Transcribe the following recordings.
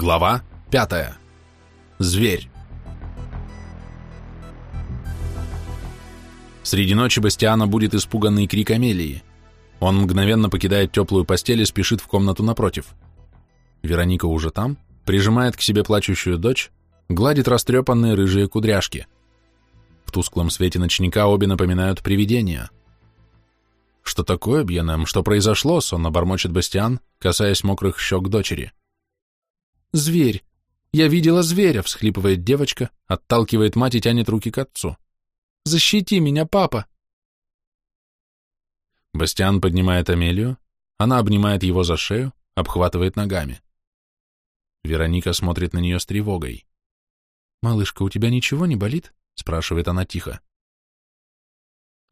Глава 5. Зверь. Среди ночи Бастиана будет испуганный крик Амелии. Он мгновенно покидает теплую постель и спешит в комнату напротив. Вероника уже там, прижимает к себе плачущую дочь, гладит растрепанные рыжие кудряшки. В тусклом свете ночника обе напоминают привидения. «Что такое, Бьенем? Что произошло?» — сонно бормочет Бастиан, касаясь мокрых щек дочери. «Зверь! Я видела зверя!» — всхлипывает девочка, отталкивает мать и тянет руки к отцу. «Защити меня, папа!» Бастиан поднимает Амелию, она обнимает его за шею, обхватывает ногами. Вероника смотрит на нее с тревогой. «Малышка, у тебя ничего не болит?» — спрашивает она тихо.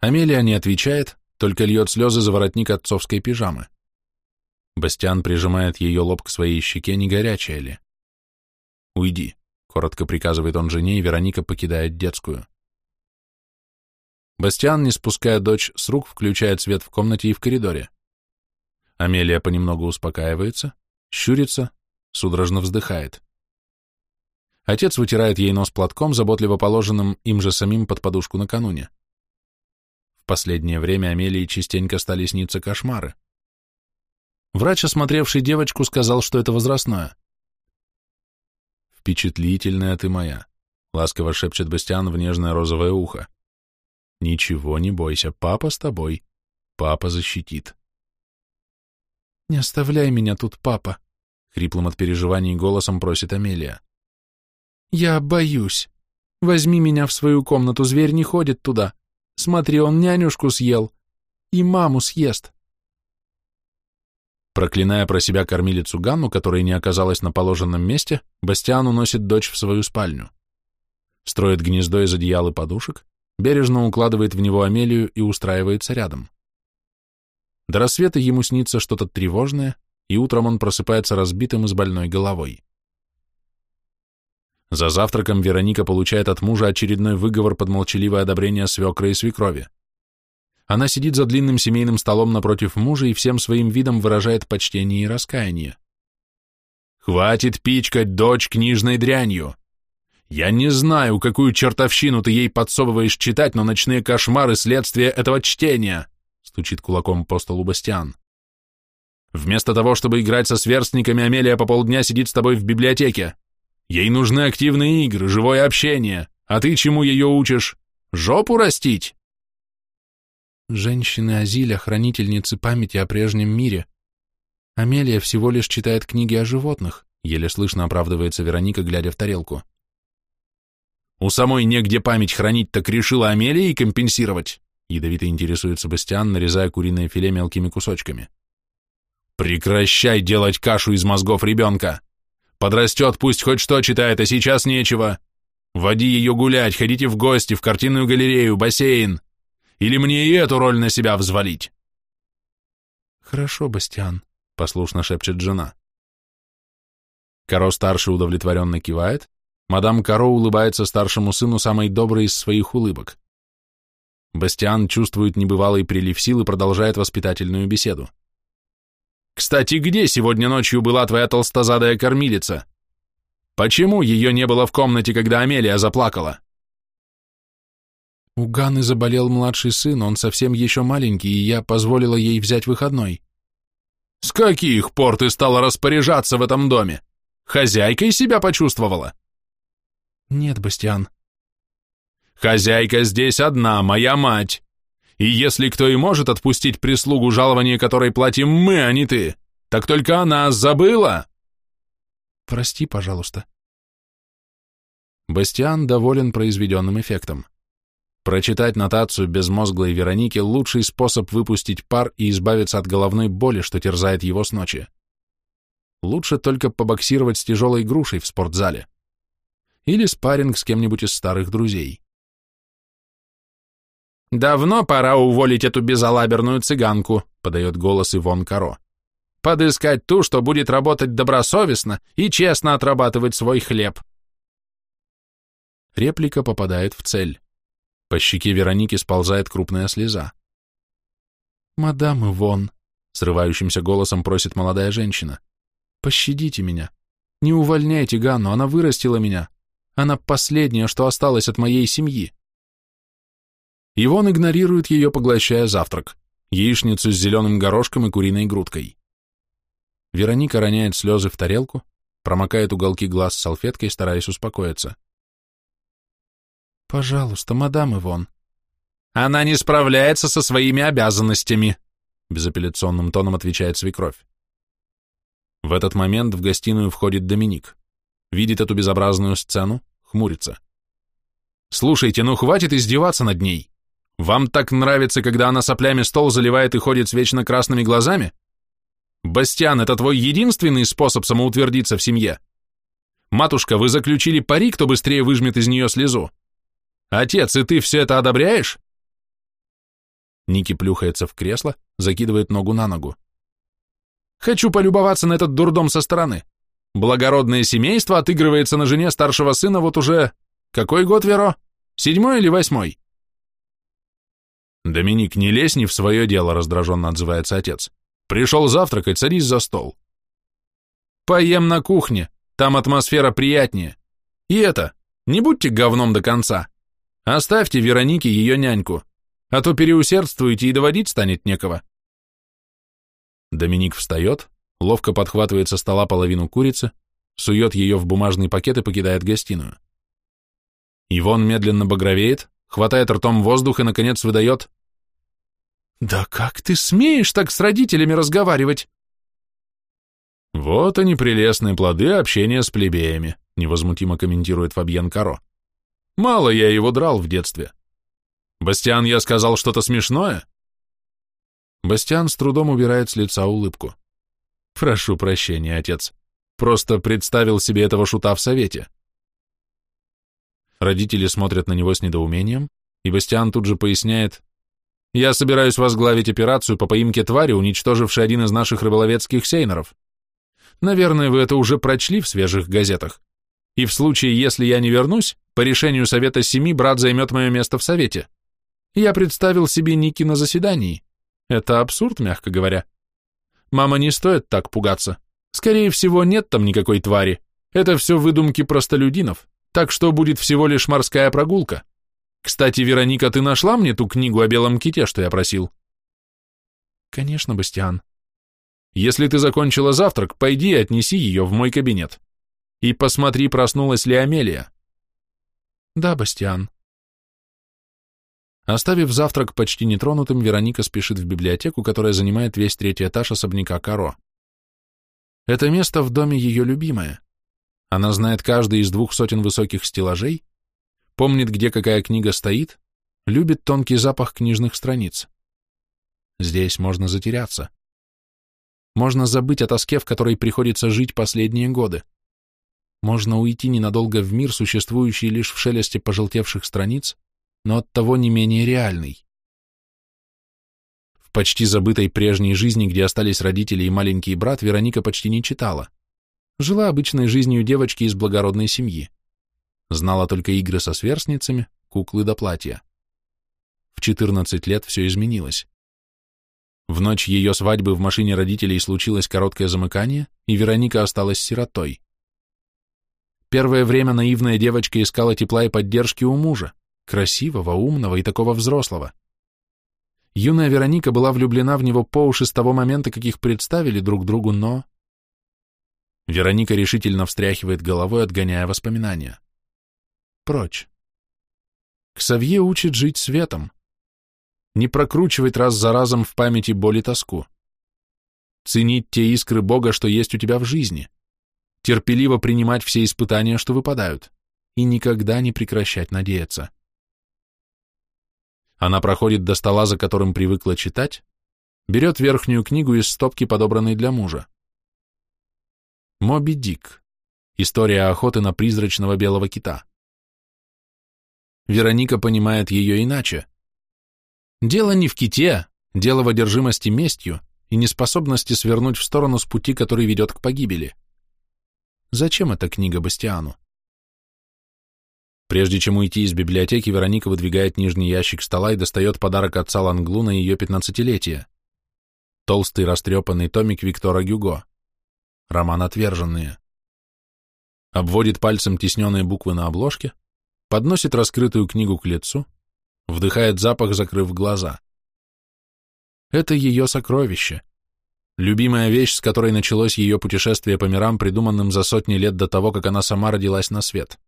Амелия не отвечает, только льет слезы за воротник отцовской пижамы. Бастиан прижимает ее лоб к своей щеке, не горячая ли. «Уйди», — коротко приказывает он жене, и Вероника покидает детскую. Бастиан, не спуская дочь с рук, включает свет в комнате и в коридоре. Амелия понемногу успокаивается, щурится, судорожно вздыхает. Отец вытирает ей нос платком, заботливо положенным им же самим под подушку накануне. В последнее время Амелии частенько стали сниться кошмары. Врач, осмотревший девочку, сказал, что это возрастное. «Впечатлительная ты моя», — ласково шепчет Бастиан в нежное розовое ухо. «Ничего не бойся, папа с тобой. Папа защитит». «Не оставляй меня тут, папа», — хриплым от переживаний голосом просит Амелия. «Я боюсь. Возьми меня в свою комнату, зверь не ходит туда. Смотри, он нянюшку съел. И маму съест». Проклиная про себя кормилицу Ганну, которая не оказалась на положенном месте, Бастиан уносит дочь в свою спальню. Строит гнездо из одеял и подушек, бережно укладывает в него Амелию и устраивается рядом. До рассвета ему снится что-то тревожное, и утром он просыпается разбитым и с больной головой. За завтраком Вероника получает от мужа очередной выговор под молчаливое одобрение свекра и свекрови. Она сидит за длинным семейным столом напротив мужа и всем своим видом выражает почтение и раскаяние. «Хватит пичкать дочь книжной дрянью! Я не знаю, какую чертовщину ты ей подсовываешь читать, но ночные кошмары — следствие этого чтения!» — стучит кулаком по столу Бастиан. «Вместо того, чтобы играть со сверстниками, Амелия по полдня сидит с тобой в библиотеке. Ей нужны активные игры, живое общение. А ты чему ее учишь? Жопу растить?» Женщины Азиля — хранительницы памяти о прежнем мире. Амелия всего лишь читает книги о животных, еле слышно оправдывается Вероника, глядя в тарелку. У самой негде память хранить, так решила Амелия и компенсировать, ядовито интересуется Бастиан, нарезая куриное филе мелкими кусочками. Прекращай делать кашу из мозгов ребенка. Подрастет, пусть хоть что читает, а сейчас нечего. Води ее гулять, ходите в гости, в картинную галерею, бассейн. Или мне и эту роль на себя взвалить?» «Хорошо, Бастиан», — послушно шепчет жена. Каро-старший удовлетворенно кивает, мадам Каро улыбается старшему сыну самой доброй из своих улыбок. Бастиан чувствует небывалый прилив сил и продолжает воспитательную беседу. «Кстати, где сегодня ночью была твоя толстозадая кормилица? Почему ее не было в комнате, когда Амелия заплакала?» У Ганы заболел младший сын, он совсем еще маленький, и я позволила ей взять выходной. С каких пор ты стала распоряжаться в этом доме? Хозяйкой себя почувствовала? Нет, Бастиан. Хозяйка здесь одна, моя мать. И если кто и может отпустить прислугу, жалование которой платим мы, а не ты, так только она забыла. Прости, пожалуйста. Бастиан доволен произведенным эффектом. Прочитать нотацию безмозглой Вероники – лучший способ выпустить пар и избавиться от головной боли, что терзает его с ночи. Лучше только побоксировать с тяжелой грушей в спортзале. Или спарринг с кем-нибудь из старых друзей. «Давно пора уволить эту безалаберную цыганку», — подает голос Ивон Каро. «Подыскать ту, что будет работать добросовестно и честно отрабатывать свой хлеб». Реплика попадает в цель. По щеке Вероники сползает крупная слеза. «Мадам Ивон», — срывающимся голосом просит молодая женщина, — «пощадите меня. Не увольняйте Ганну, она вырастила меня. Она последняя, что осталось от моей семьи. Ивон игнорирует ее, поглощая завтрак, яичницу с зеленым горошком и куриной грудкой. Вероника роняет слезы в тарелку, промокает уголки глаз салфеткой, стараясь успокоиться. «Пожалуйста, мадам Ивон». «Она не справляется со своими обязанностями», безапелляционным тоном отвечает свекровь. В этот момент в гостиную входит Доминик. Видит эту безобразную сцену, хмурится. «Слушайте, ну хватит издеваться над ней. Вам так нравится, когда она соплями стол заливает и ходит с вечно красными глазами? Бастиан, это твой единственный способ самоутвердиться в семье? Матушка, вы заключили пари, кто быстрее выжмет из нее слезу? Отец, и ты все это одобряешь?» Ники плюхается в кресло, закидывает ногу на ногу. «Хочу полюбоваться на этот дурдом со стороны. Благородное семейство отыгрывается на жене старшего сына вот уже... Какой год, Веро? Седьмой или восьмой?» «Доминик, не лезь не в свое дело», — раздраженно отзывается отец. «Пришел завтракать, садись за стол». «Поем на кухне, там атмосфера приятнее. И это, не будьте говном до конца. Оставьте Веронике ее няньку а то переусердствуете и доводить станет некого. Доминик встает, ловко подхватывает со стола половину курицы, сует ее в бумажный пакет и покидает гостиную. Ивон медленно багровеет, хватает ртом воздух и, наконец, выдает «Да как ты смеешь так с родителями разговаривать?» «Вот они, прелестные плоды общения с плебеями», невозмутимо комментирует Фабьен Каро. «Мало я его драл в детстве. «Бастиан, я сказал что-то смешное?» Бастиан с трудом убирает с лица улыбку. «Прошу прощения, отец. Просто представил себе этого шута в совете». Родители смотрят на него с недоумением, и Бастиан тут же поясняет, «Я собираюсь возглавить операцию по поимке твари, уничтожившей один из наших рыболовецких сейнеров. Наверное, вы это уже прочли в свежих газетах. И в случае, если я не вернусь, по решению Совета Семи брат займет мое место в Совете. Я представил себе Ники на заседании. Это абсурд, мягко говоря. Мама, не стоит так пугаться. Скорее всего, нет там никакой твари. Это все выдумки простолюдинов, так что будет всего лишь морская прогулка. Кстати, Вероника, ты нашла мне ту книгу о белом ките, что я просил? Конечно, Бастиан. Если ты закончила завтрак, пойди и отнеси ее в мой кабинет. И посмотри, проснулась ли Амелия. Да, Бастиан. Оставив завтрак почти нетронутым, Вероника спешит в библиотеку, которая занимает весь третий этаж особняка Каро. Это место в доме ее любимое. Она знает каждый из двух сотен высоких стеллажей, помнит, где какая книга стоит, любит тонкий запах книжных страниц. Здесь можно затеряться. Можно забыть о тоске, в которой приходится жить последние годы. Можно уйти ненадолго в мир, существующий лишь в шелесте пожелтевших страниц, но оттого не менее реальный. В почти забытой прежней жизни, где остались родители и маленький брат, Вероника почти не читала. Жила обычной жизнью девочки из благородной семьи. Знала только игры со сверстницами, куклы до платья. В 14 лет все изменилось. В ночь ее свадьбы в машине родителей случилось короткое замыкание, и Вероника осталась сиротой. Первое время наивная девочка искала тепла и поддержки у мужа, красивого, умного и такого взрослого. Юная Вероника была влюблена в него по уши с того момента, как их представили друг другу, но... Вероника решительно встряхивает головой, отгоняя воспоминания. Прочь. Ксавье учит жить светом. Не прокручивать раз за разом в памяти боль и тоску. Ценить те искры Бога, что есть у тебя в жизни. Терпеливо принимать все испытания, что выпадают. И никогда не прекращать надеяться. Она проходит до стола, за которым привыкла читать, берет верхнюю книгу из стопки, подобранной для мужа. Моби Дик. История охоты на призрачного белого кита. Вероника понимает ее иначе. Дело не в ките, дело в одержимости местью и неспособности свернуть в сторону с пути, который ведет к погибели. Зачем эта книга Бастиану? Прежде чем уйти из библиотеки, Вероника выдвигает нижний ящик стола и достает подарок отца Ланглу на ее пятнадцатилетие. Толстый растрепанный томик Виктора Гюго. Роман «Отверженные». обводит пальцем тесненные буквы на обложке, подносит раскрытую книгу к лицу, вдыхает запах, закрыв глаза. Это ее сокровище. Любимая вещь, с которой началось ее путешествие по мирам, придуманным за сотни лет до того, как она сама родилась на свет.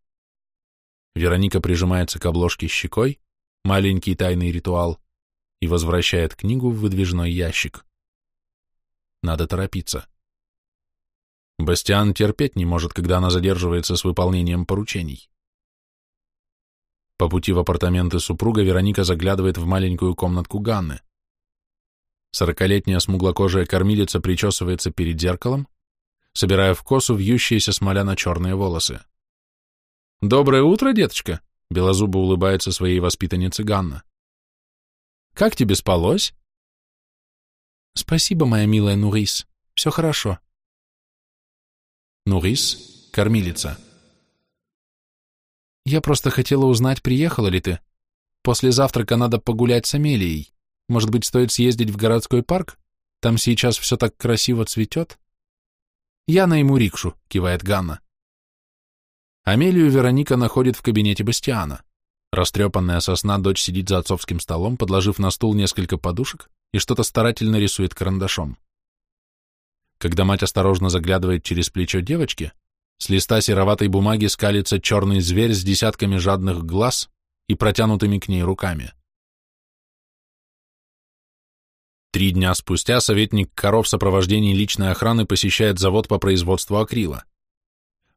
Вероника прижимается к обложке щекой, маленький тайный ритуал, и возвращает книгу в выдвижной ящик. Надо торопиться. Бастиан терпеть не может, когда она задерживается с выполнением поручений. По пути в апартаменты супруга Вероника заглядывает в маленькую комнатку Ганны. Сорокалетняя смуглокожая кормилица причесывается перед зеркалом, собирая в косу вьющиеся смоляно-черные волосы. «Доброе утро, деточка!» — белозубо улыбается своей воспитаннице Ганна. «Как тебе спалось?» «Спасибо, моя милая Нурис. Все хорошо». Нурис — кормилица. «Я просто хотела узнать, приехала ли ты. После завтрака надо погулять с Амелией. Может быть, стоит съездить в городской парк? Там сейчас все так красиво цветет». «Я найму рикшу», — кивает Ганна. Амелию Вероника находит в кабинете Бастиана. Растрепанная сосна дочь сидит за отцовским столом, подложив на стул несколько подушек и что-то старательно рисует карандашом. Когда мать осторожно заглядывает через плечо девочки, с листа сероватой бумаги скалится черный зверь с десятками жадных глаз и протянутыми к ней руками. Три дня спустя советник Коров в сопровождении личной охраны посещает завод по производству акрила.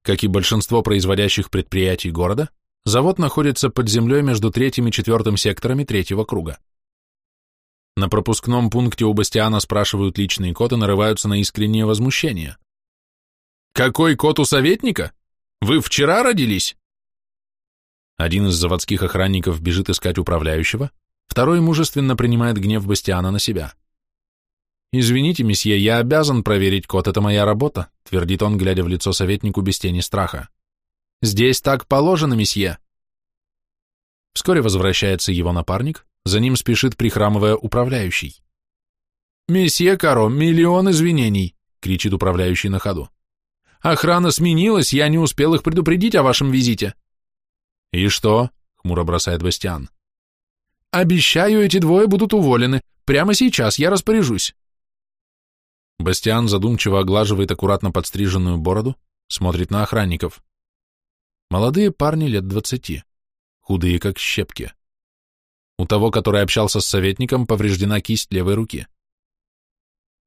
Как и большинство производящих предприятий города, завод находится под землей между третьим и четвертым секторами третьего круга. На пропускном пункте у Бастиана спрашивают личный код и нарываются на искреннее возмущение. «Какой код у советника? Вы вчера родились?» Один из заводских охранников бежит искать управляющего, второй мужественно принимает гнев Бастиана на себя. «Извините, месье, я обязан проверить код, это моя работа», твердит он, глядя в лицо советнику без тени страха. «Здесь так положено, месье». Вскоре возвращается его напарник, за ним спешит прихрамывая управляющий. «Месье Каро, миллион извинений!» — кричит управляющий на ходу. «Охрана сменилась, я не успел их предупредить о вашем визите». «И что?» — хмуро бросает Бастиан. «Обещаю, эти двое будут уволены. Прямо сейчас я распоряжусь». Бастиан задумчиво оглаживает аккуратно подстриженную бороду, смотрит на охранников. Молодые парни лет двадцати, худые как щепки. У того, который общался с советником, повреждена кисть левой руки.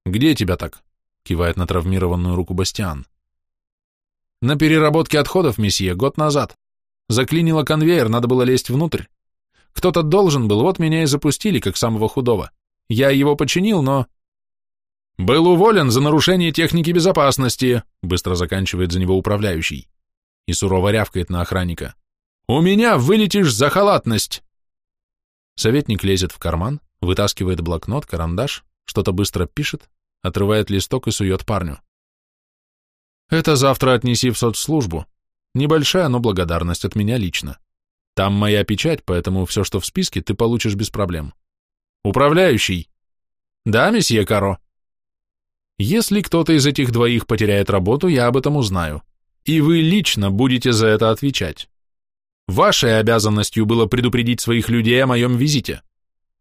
«Где тебя так?» — кивает на травмированную руку Бастиан. «На переработке отходов, месье, год назад. Заклинило конвейер, надо было лезть внутрь. Кто-то должен был, вот меня и запустили, как самого худого. Я его починил, но...» «Был уволен за нарушение техники безопасности», быстро заканчивает за него управляющий. И сурово рявкает на охранника. «У меня вылетишь за халатность!» Советник лезет в карман, вытаскивает блокнот, карандаш, что-то быстро пишет, отрывает листок и сует парню. «Это завтра отнеси в соцслужбу. Небольшая, но благодарность от меня лично. Там моя печать, поэтому все, что в списке, ты получишь без проблем. Управляющий!» «Да, месье Каро?» Если кто-то из этих двоих потеряет работу, я об этом узнаю. И вы лично будете за это отвечать. Вашей обязанностью было предупредить своих людей о моем визите.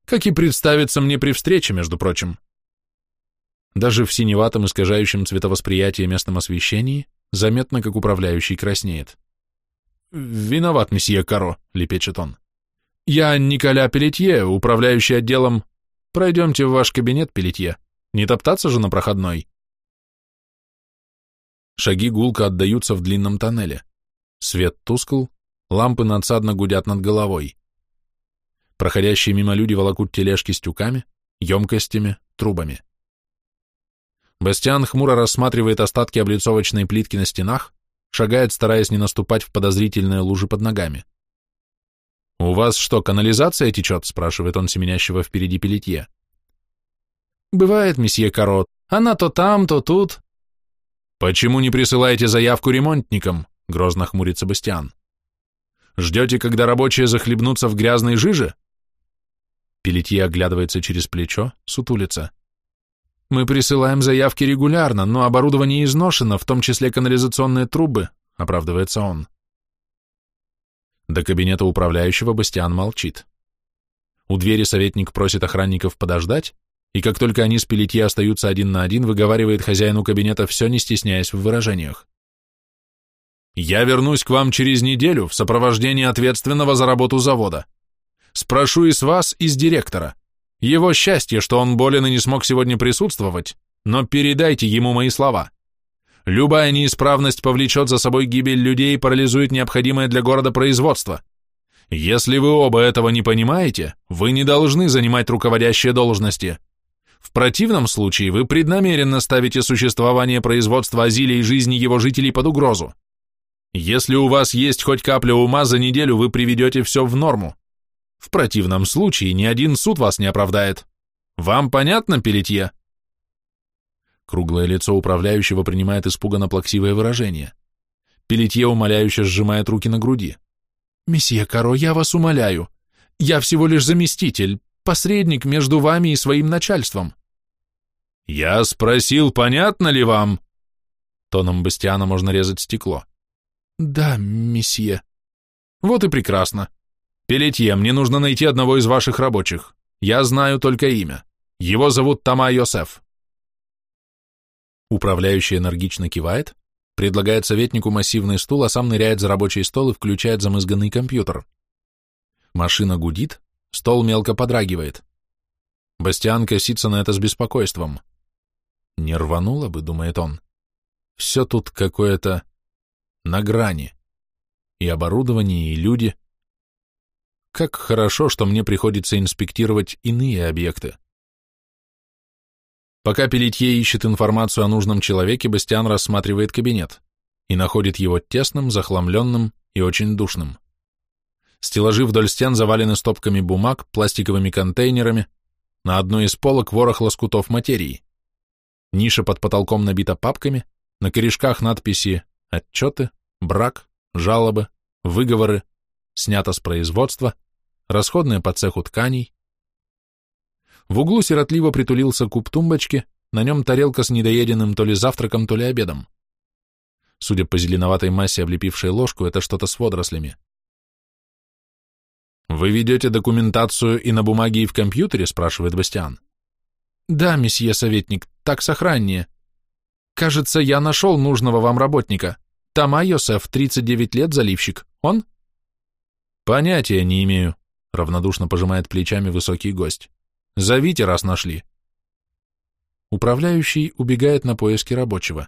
Как и представиться мне при встрече, между прочим. Даже в синеватом искажающем цветовосприятие местном освещении заметно, как управляющий краснеет. «Виноват, месье Каро», — лепечет он. «Я Николя Пелетье, управляющий отделом. Пройдемте в ваш кабинет, Пелетье. Не топтаться же на проходной. Шаги гулко отдаются в длинном тоннеле. Свет тускл, лампы надсадно гудят над головой. Проходящие мимо люди волокут тележки с тюками, емкостями, трубами. Бастиан хмуро рассматривает остатки облицовочной плитки на стенах, шагает, стараясь не наступать в подозрительные лужи под ногами. «У вас что, канализация течет?» — спрашивает он семенящего впереди пелетье. «Бывает, месье Карот. Она то там, то тут». «Почему не присылаете заявку ремонтникам?» — грозно хмурится Бастиан. «Ждете, когда рабочие захлебнутся в грязной жиже?» Пелетье оглядывается через плечо, сутулится. «Мы присылаем заявки регулярно, но оборудование изношено, в том числе канализационные трубы. — оправдывается он. До кабинета управляющего Бастиан молчит. У двери советник просит охранников подождать, и как только они с Пелетье остаются один на один, выговаривает хозяину кабинета все, не стесняясь в выражениях. «Я вернусь к вам через неделю в сопровождении ответственного за работу завода. Спрошу и с вас, и с директора. Его счастье, что он болен и не смог сегодня присутствовать, но передайте ему мои слова. Любая неисправность повлечет за собой гибель людей и парализует необходимое для города производство. Если вы оба этого не понимаете, вы не должны занимать руководящие должности. В противном случае вы преднамеренно ставите существование производства Азилия и жизни его жителей под угрозу. Если у вас есть хоть капля ума, за неделю вы приведете все в норму. В противном случае ни один суд вас не оправдает. Вам понятно, Пелетье?» Круглое лицо управляющего принимает испуганно плаксивое выражение. Пелетье умоляюще сжимает руки на груди. «Месье Каро, я вас умоляю. Я всего лишь заместитель, посредник между вами и своим начальством». «Я спросил, понятно ли вам?» Тоном Бастиана можно резать стекло. «Да, месье». «Вот и прекрасно. Пелетье, мне нужно найти одного из ваших рабочих. Я знаю только имя. Его зовут Тома Йосеф». Управляющий энергично кивает, предлагает советнику массивный стул, а сам ныряет за рабочий стол и включает замызганный компьютер. Машина гудит, стол мелко подрагивает. Бастиан косится на это с беспокойством. Не рвануло бы, думает он. Все тут какое-то на грани. И оборудование, и люди. Как хорошо, что мне приходится инспектировать иные объекты. Пока Пелетье ищет информацию о нужном человеке, Бастиан рассматривает кабинет и находит его тесным, захламленным и очень душным. Стеллажи вдоль стен завалены стопками бумаг, пластиковыми контейнерами, на одной из полок ворох лоскутов материи. Ниша под потолком набита папками, на корешках надписи «Отчеты», «Брак», «Жалобы», «Выговоры», «Снято с производства», «Расходные по цеху тканей». В углу сиротливо притулился куб тумбочки, на нем тарелка с недоеденным то ли завтраком, то ли обедом. Судя по зеленоватой массе, облепившей ложку, это что-то с водорослями. «Вы ведете документацию и на бумаге, и в компьютере?» – спрашивает Бастиан. «Да, месье советник, так сохраннее. Кажется, я нашел нужного вам работника. Тома Йосеф, 39 лет, заливщик. Он?» «Понятия не имею», — равнодушно пожимает плечами высокий гость. «Зовите, раз нашли». Управляющий убегает на поиски рабочего.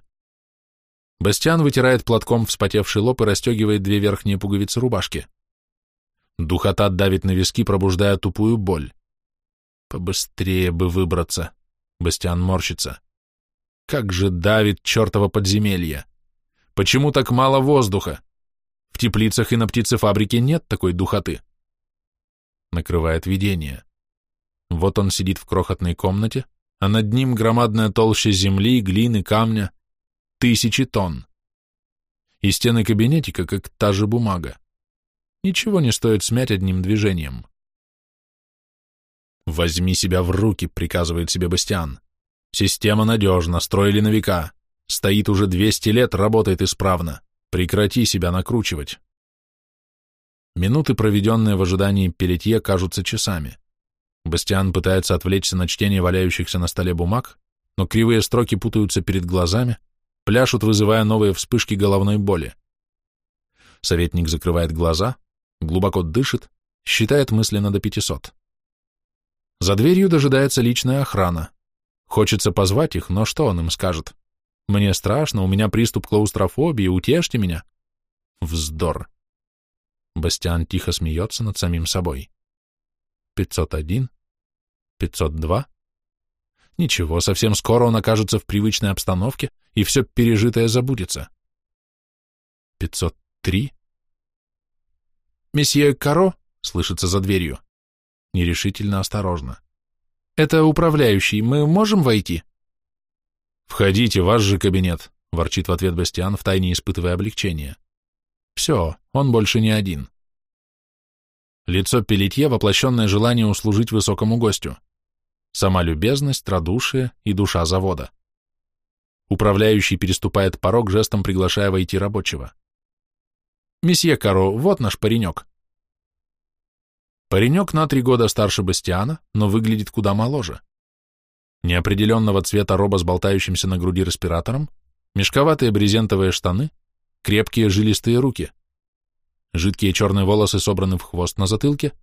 Бастиан вытирает платком вспотевший лоб и расстегивает две верхние пуговицы рубашки. Духота давит на виски, пробуждая тупую боль. Побыстрее бы выбраться. Бастиан морщится. Как же давит чертово подземелье! Почему так мало воздуха? В теплицах и на птицефабрике нет такой духоты. Накрывает видение. Вот он сидит в крохотной комнате, а над ним громадная толща земли, глины, камня. Тысячи тонн. И стены кабинетика, как та же бумага. Ничего не стоит смять одним движением. «Возьми себя в руки», — приказывает себе Бастиан. Система надежна, строили на века. Стоит уже 200 лет, работает исправно. Прекрати себя накручивать. Минуты, проведенные в ожидании Пелетье, кажутся часами. Бастиан пытается отвлечься на чтение валяющихся на столе бумаг, но кривые строки путаются перед глазами, пляшут, вызывая новые вспышки головной боли. Советник закрывает глаза, глубоко дышит, считает мысленно до 500. За дверью дожидается личная охрана. Хочется позвать их, но что он им скажет? Мне страшно, у меня приступ клаустрофобии, утешьте меня. Вздор. Бастиан тихо смеется над самим собой. 501, 502. Ничего, совсем скоро он окажется в привычной обстановке, и все пережитое забудется. 503. «Месье Каро?» — слышится за дверью. Нерешительно, осторожно. «Это управляющий, мы можем войти?» «Входите, ваш же кабинет», — ворчит в ответ Бастиан, втайне испытывая облегчение. «Все, он больше не один». Лицо Пелетье — воплощенное желание услужить высокому гостю. Сама любезность, радушие и душа завода. Управляющий переступает порог, жестом приглашая войти рабочего. Месье Каро, вот наш паренек. Паренек на три года старше Бастиана, но выглядит куда моложе. Неопределенного цвета роба с болтающимся на груди респиратором, мешковатые брезентовые штаны, крепкие жилистые руки. Жидкие черные волосы собраны в хвост на затылке,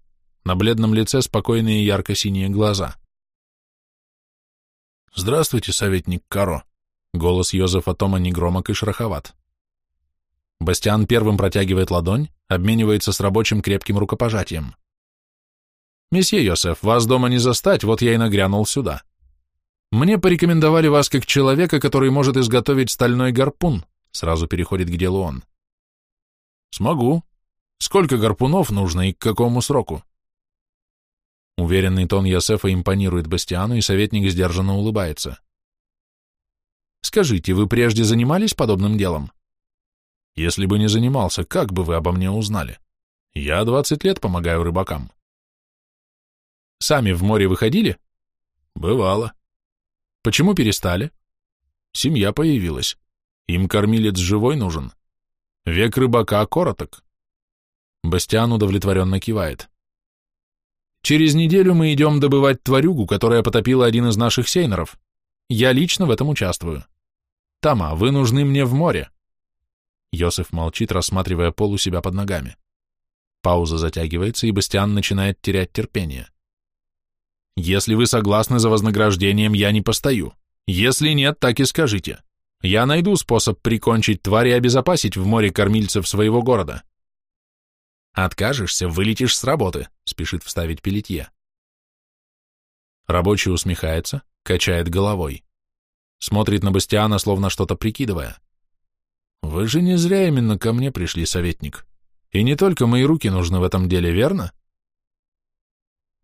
на бледном лице спокойные ярко-синие глаза. «Здравствуйте, советник Каро», — голос Йозефа Тома негромок и шероховат. Бастиан первым протягивает ладонь, обменивается с рабочим крепким рукопожатием. «Месье Йосеф, вас дома не застать, вот я и нагрянул сюда. Мне порекомендовали вас как человека, который может изготовить стальной гарпун», сразу переходит к делу он. «Смогу. Сколько гарпунов нужно и к какому сроку?» Уверенный тон Йосефа импонирует Бастиану, и советник сдержанно улыбается. «Скажите, вы прежде занимались подобным делом?» «Если бы не занимался, как бы вы обо мне узнали? Я двадцать лет помогаю рыбакам». Сами в море выходили? Бывало. Почему перестали? Семья появилась. Им кормилец живой нужен. Век рыбака короток. Бастиан удовлетворенно кивает. Через неделю мы идем добывать тварюгу, которая потопила один из наших сейнеров. Я лично в этом участвую. Тама, вы нужны мне в море. Йосиф молчит, рассматривая пол у себя под ногами. Пауза затягивается, и Бастиан начинает терять терпение. Если вы согласны за вознаграждением, я не постою. Если нет, так и скажите. Я найду способ прикончить тварь и обезопасить в море кормильцев своего города. Откажешься, вылетишь с работы, спешит вставить Пелетье. Рабочий усмехается, качает головой. Смотрит на Бастиана, словно что-то прикидывая. Вы же не зря именно ко мне пришли, советник. И не только мои руки нужны в этом деле, верно?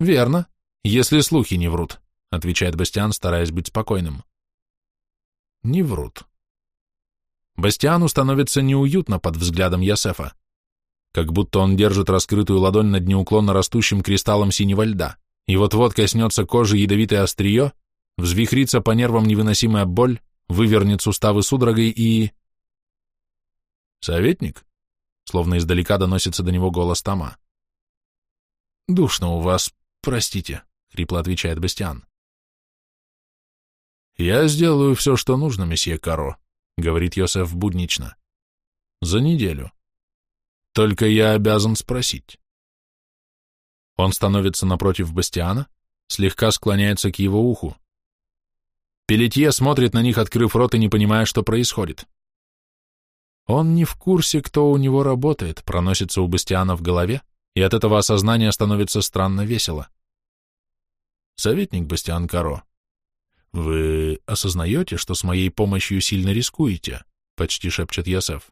Верно, «Если слухи не врут», — отвечает Бастиан, стараясь быть спокойным. «Не врут». Бастиану становится неуютно под взглядом Ясефа, как будто он держит раскрытую ладонь над неуклонно растущим кристаллом синего льда, и вот-вот коснется кожи ядовитое острие, взвихрится по нервам невыносимая боль, вывернет суставы судорогой и... «Советник?» — словно издалека доносится до него голос Тома. «Душно у вас, простите». — хрипло отвечает Бастиан. «Я сделаю все, что нужно, месье Каро», — говорит Йосеф буднично. «За неделю. Только я обязан спросить». Он становится напротив Бастиана, слегка склоняется к его уху. Пелетье смотрит на них, открыв рот и не понимая, что происходит. Он не в курсе, кто у него работает, проносится у Бастиана в голове, и от этого осознания становится странно весело. Советник Бастиан Каро, вы осознаете, что с моей помощью сильно рискуете? Почти шепчет Ясеф.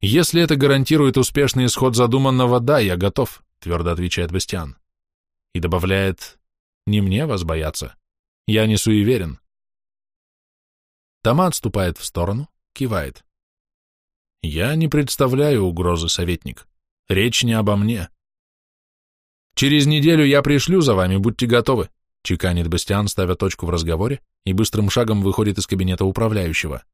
Если это гарантирует успешный исход задуманного, да, я готов, твердо отвечает Бастиан. И добавляет, не мне вас бояться, я не суеверен. Тома отступает в сторону, кивает. Я не представляю угрозы, советник. Речь не обо мне. «Через неделю я пришлю за вами, будьте готовы», — чеканит Бастиан, ставя точку в разговоре, и быстрым шагом выходит из кабинета управляющего.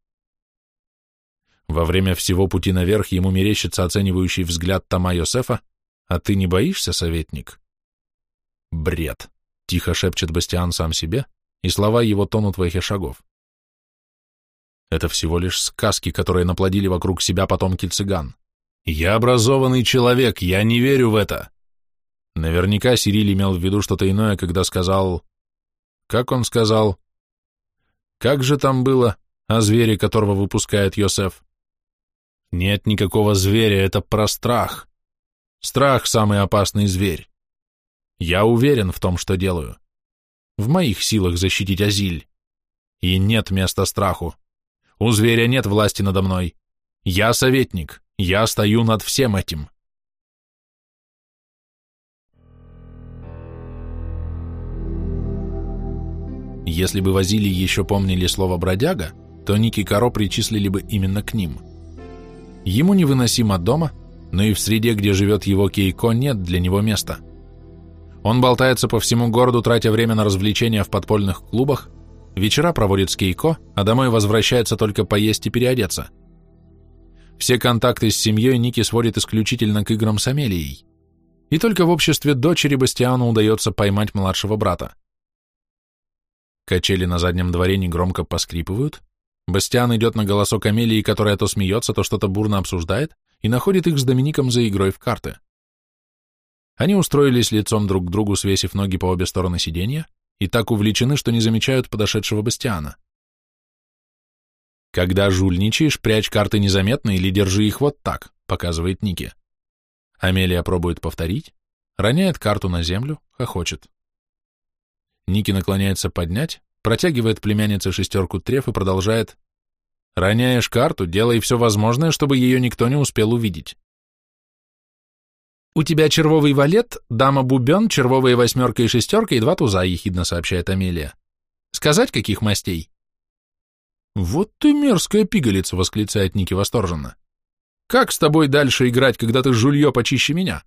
Во время всего пути наверх ему мерещится оценивающий взгляд Тома Йосефа, «А ты не боишься, советник?» «Бред», — тихо шепчет Бастиан сам себе, и слова его тонут в эхе шагов. Это всего лишь сказки, которые наплодили вокруг себя потомки цыган. «Я образованный человек, я не верю в это!» Наверняка Сириль имел в виду что-то иное, когда сказал... Как он сказал? Как же там было о звере, которого выпускает Йосеф? Нет никакого зверя, это про страх. Страх — самый опасный зверь. Я уверен в том, что делаю. В моих силах защитить Азиль. И нет места страху. У зверя нет власти надо мной. Я советник, я стою над всем этим. Если бы Вазили еще помнили слово «бродяга», то Ники Каро причислили бы именно к ним. Ему невыносимо дома, но и в среде, где живет его Кейко, нет для него места. Он болтается по всему городу, тратя время на развлечения в подпольных клубах, вечера проводит с Кейко, а домой возвращается только поесть и переодеться. Все контакты с семьей Ники сводит исключительно к играм с Амелией. И только в обществе дочери Бастиану удается поймать младшего брата. Качели на заднем дворе негромко поскрипывают. Бастиан идет на голосок Амелии, которая то смеется, то что-то бурно обсуждает, и находит их с Домиником за игрой в карты. Они устроились лицом друг к другу, свесив ноги по обе стороны сиденья, и так увлечены, что не замечают подошедшего Бастиана. «Когда жульничаешь, прячь карты незаметно или держи их вот так», — показывает Ники. Амелия пробует повторить, роняет карту на землю, хохочет. Ники наклоняется поднять, протягивает племяннице шестерку треф и продолжает. «Роняешь карту, делай все возможное, чтобы ее никто не успел увидеть». «У тебя червовый валет, дама бубен, червовая восьмерка и шестерка и два туза», — ехидно сообщает Амелия. «Сказать, каких мастей?» «Вот ты мерзкая пигалица!» — восклицает Ники восторженно. «Как с тобой дальше играть, когда ты жулье почище меня?»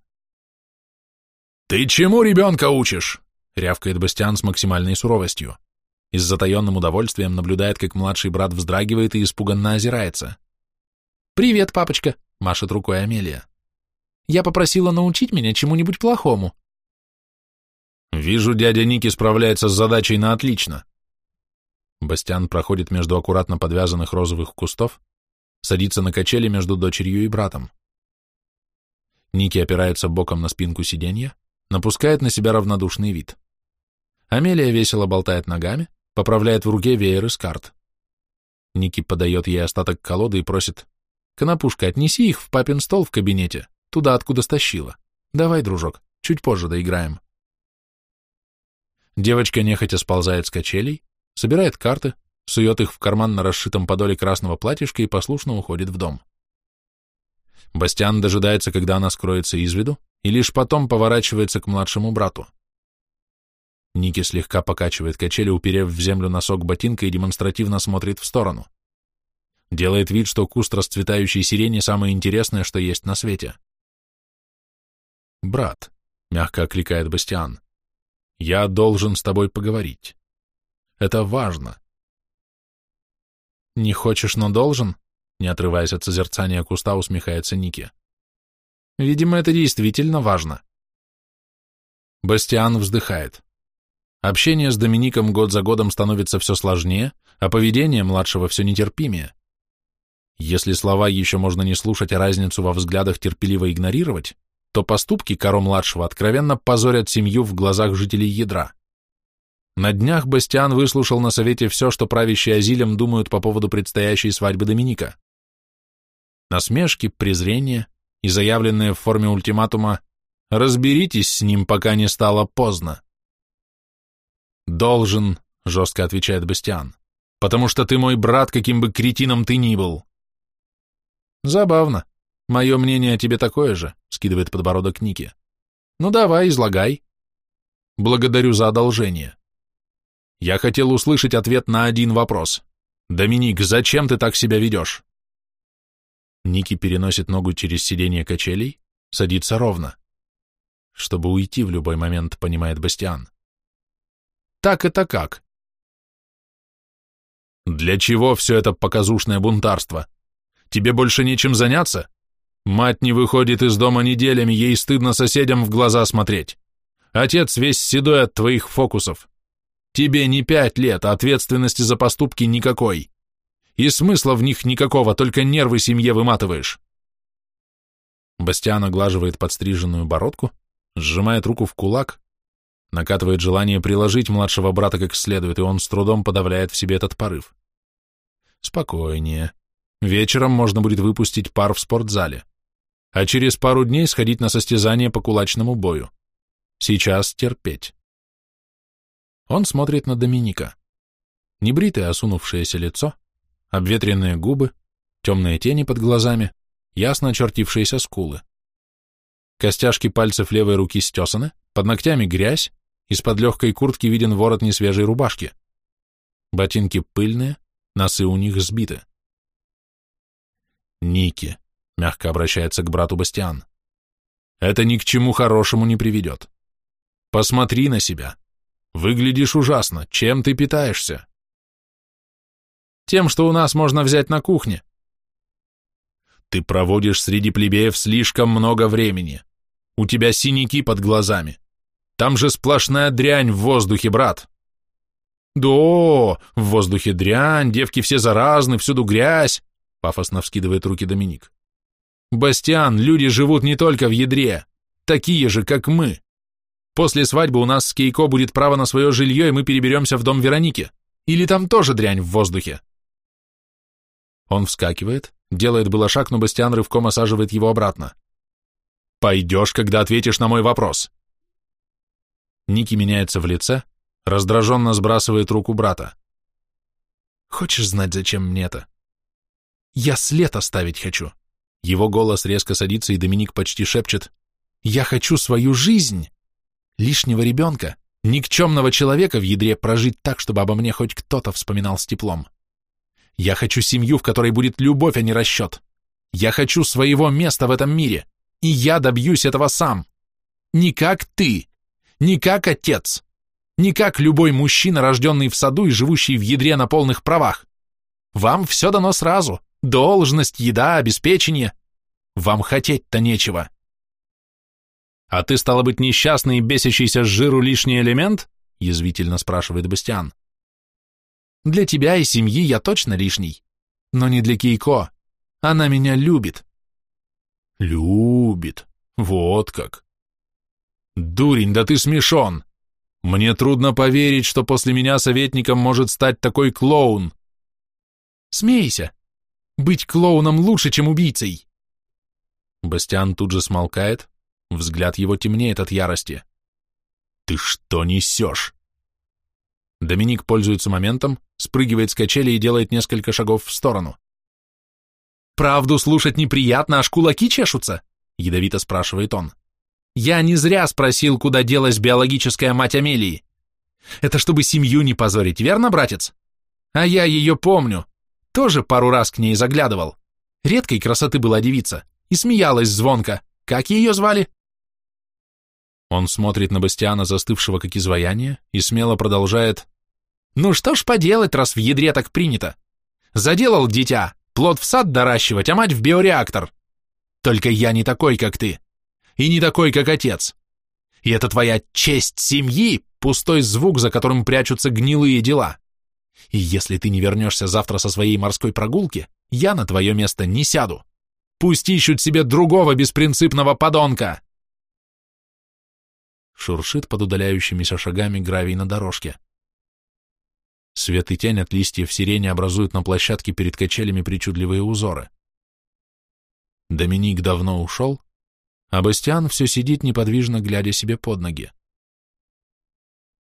«Ты чему ребенка учишь?» — рявкает Бастиан с максимальной суровостью. И с затаенным удовольствием наблюдает, как младший брат вздрагивает и испуганно озирается. «Привет, папочка!» — машет рукой Амелия. «Я попросила научить меня чему-нибудь плохому». «Вижу, дядя Ники справляется с задачей на отлично», Бастиан проходит между аккуратно подвязанных розовых кустов, садится на качели между дочерью и братом. Ники опирается боком на спинку сиденья, напускает на себя равнодушный вид. Амелия весело болтает ногами, поправляет в руке веер из карт. Ники подает ей остаток колоды и просит, «Конопушка, отнеси их в папин стол в кабинете, туда, откуда стащила. Давай, дружок, чуть позже доиграем». Девочка нехотя сползает с качелей, собирает карты, сует их в карман на расшитом подоле красного платьишка и послушно уходит в дом. Бастиан дожидается, когда она скроется из виду, и лишь потом поворачивается к младшему брату. Ники слегка покачивает качели, уперев в землю носок ботинка и демонстративно смотрит в сторону. Делает вид, что куст расцветающей сирени самое интересное, что есть на свете. «Брат», — мягко окликает Бастиан, — «я должен с тобой поговорить». Это важно. Не хочешь, но должен? Не отрываясь от созерцания куста, усмехается Ники. Видимо, это действительно важно. Бастиан вздыхает. Общение с Домиником год за годом становится все сложнее, а поведение младшего все нетерпимее. Если слова еще можно не слушать, а разницу во взглядах терпеливо игнорировать, то поступки Каро-младшего откровенно позорят семью в глазах жителей ядра. На днях Бастиан выслушал на совете все, что правящие Азилем думают по поводу предстоящей свадьбы Доминика. Насмешки, презрение и заявленные в форме ультиматума «разберитесь с ним, пока не стало поздно». «Должен», — жестко отвечает Бастиан, «потому что ты мой брат, каким бы кретином ты ни был». «Забавно. Мое мнение о тебе такое же», — скидывает подбородок Ники. «Ну давай, излагай». «Благодарю за одолжение. Я хотел услышать ответ на один вопрос. «Доминик, зачем ты так себя ведешь?» Ники переносит ногу через сиденье качелей, садится ровно. Чтобы уйти в любой момент, понимает Бастиан. «Так это как?» «Для чего все это показушное бунтарство? Тебе больше нечем заняться? Мать не выходит из дома неделями, ей стыдно соседям в глаза смотреть. Отец весь седой от твоих фокусов. Тебе не пять лет, а ответственности за поступки никакой. И смысла в них никакого, только нервы семье выматываешь. Бастиан оглаживает подстриженную бородку, сжимает руку в кулак, накатывает желание приложить младшего брата как следует, и он с трудом подавляет в себе этот порыв. Спокойнее. Вечером можно будет выпустить пар в спортзале, а через пару дней сходить на состязание по кулачному бою. Сейчас терпеть. Он смотрит на Доминика. Небритое осунувшееся лицо, обветренные губы, темные тени под глазами, ясно очертившиеся скулы. Костяшки пальцев левой руки стесаны, под ногтями грязь, из-под легкой куртки виден ворот несвежей рубашки. Ботинки пыльные, носы у них сбиты. «Ники», — мягко обращается к брату Бастиан, — «это ни к чему хорошему не приведет. Посмотри на себя. Выглядишь ужасно. Чем ты питаешься? Тем, что у нас можно взять на кухне. Ты проводишь среди плебеев слишком много времени. У тебя синяки под глазами. Там же сплошная дрянь в воздухе, брат. Да, в воздухе дрянь, девки все заразны, всюду грязь, пафосно вскидывает руки Доминик. Бастиан, люди живут не только в ядре, такие же, как мы. После свадьбы у нас с Кейко будет право на свое жилье, и мы переберемся в дом Вероники. Или там тоже дрянь в воздухе?» Он вскакивает, делает было шаг, но Бастиан рывком осаживает его обратно. «Пойдешь, когда ответишь на мой вопрос». Ники меняется в лице, раздраженно сбрасывает руку брата. «Хочешь знать, зачем мне это?» «Я след оставить хочу». Его голос резко садится, и Доминик почти шепчет. «Я хочу свою жизнь! Лишнего ребенка, никчемного человека в ядре прожить так, чтобы обо мне хоть кто-то вспоминал с теплом. Я хочу семью, в которой будет любовь, а не расчет. Я хочу своего места в этом мире, и я добьюсь этого сам. Не как ты, не как отец, не как любой мужчина, рожденный в саду и живущий в ядре на полных правах. Вам все дано сразу, Должность, еда, обеспечение. Вам хотеть-то нечего. А ты, стало быть, несчастный и бесящийся с жиру лишний элемент? Язвительно спрашивает Бастиан. Для тебя и семьи я точно лишний. Но не для Кейко. Она меня любит. Любит. Вот как. Дурень, да ты смешон. Мне трудно поверить, что после меня советником может стать такой клоун. Смейся. Быть клоуном лучше, чем убийцей!» Бастиан тут же смолкает, взгляд его темнеет от ярости. «Ты что несешь?» Доминик пользуется моментом, спрыгивает с качели и делает несколько шагов в сторону. «Правду слушать неприятно, аж кулаки чешутся?» — ядовито спрашивает он. «Я не зря спросил, куда делась биологическая мать Амелии. Это чтобы семью не позорить, верно, братец? А я ее помню. Тоже пару раз к ней заглядывал. Редкой красоты была девица. И смеялась звонко. Как ее звали? Он смотрит на Бастиана, застывшего как изваяние, и смело продолжает. «Ну что ж поделать, раз в ядре так принято? Заделал дитя, плод в сад доращивать, а мать в биореактор. Только я не такой, как ты. И не такой, как отец. И это твоя честь семьи, пустой звук, за которым прячутся гнилые дела. И если ты не вернешься завтра со своей морской прогулки, я на твое место не сяду. Пусть ищут себе другого беспринципного подонка!» Шуршит под удаляющимися шагами гравий на дорожке. Свет и тень от листьев сирени образуют на площадке перед качелями причудливые узоры. Доминик давно ушел, а Бастиан все сидит неподвижно, глядя себе под ноги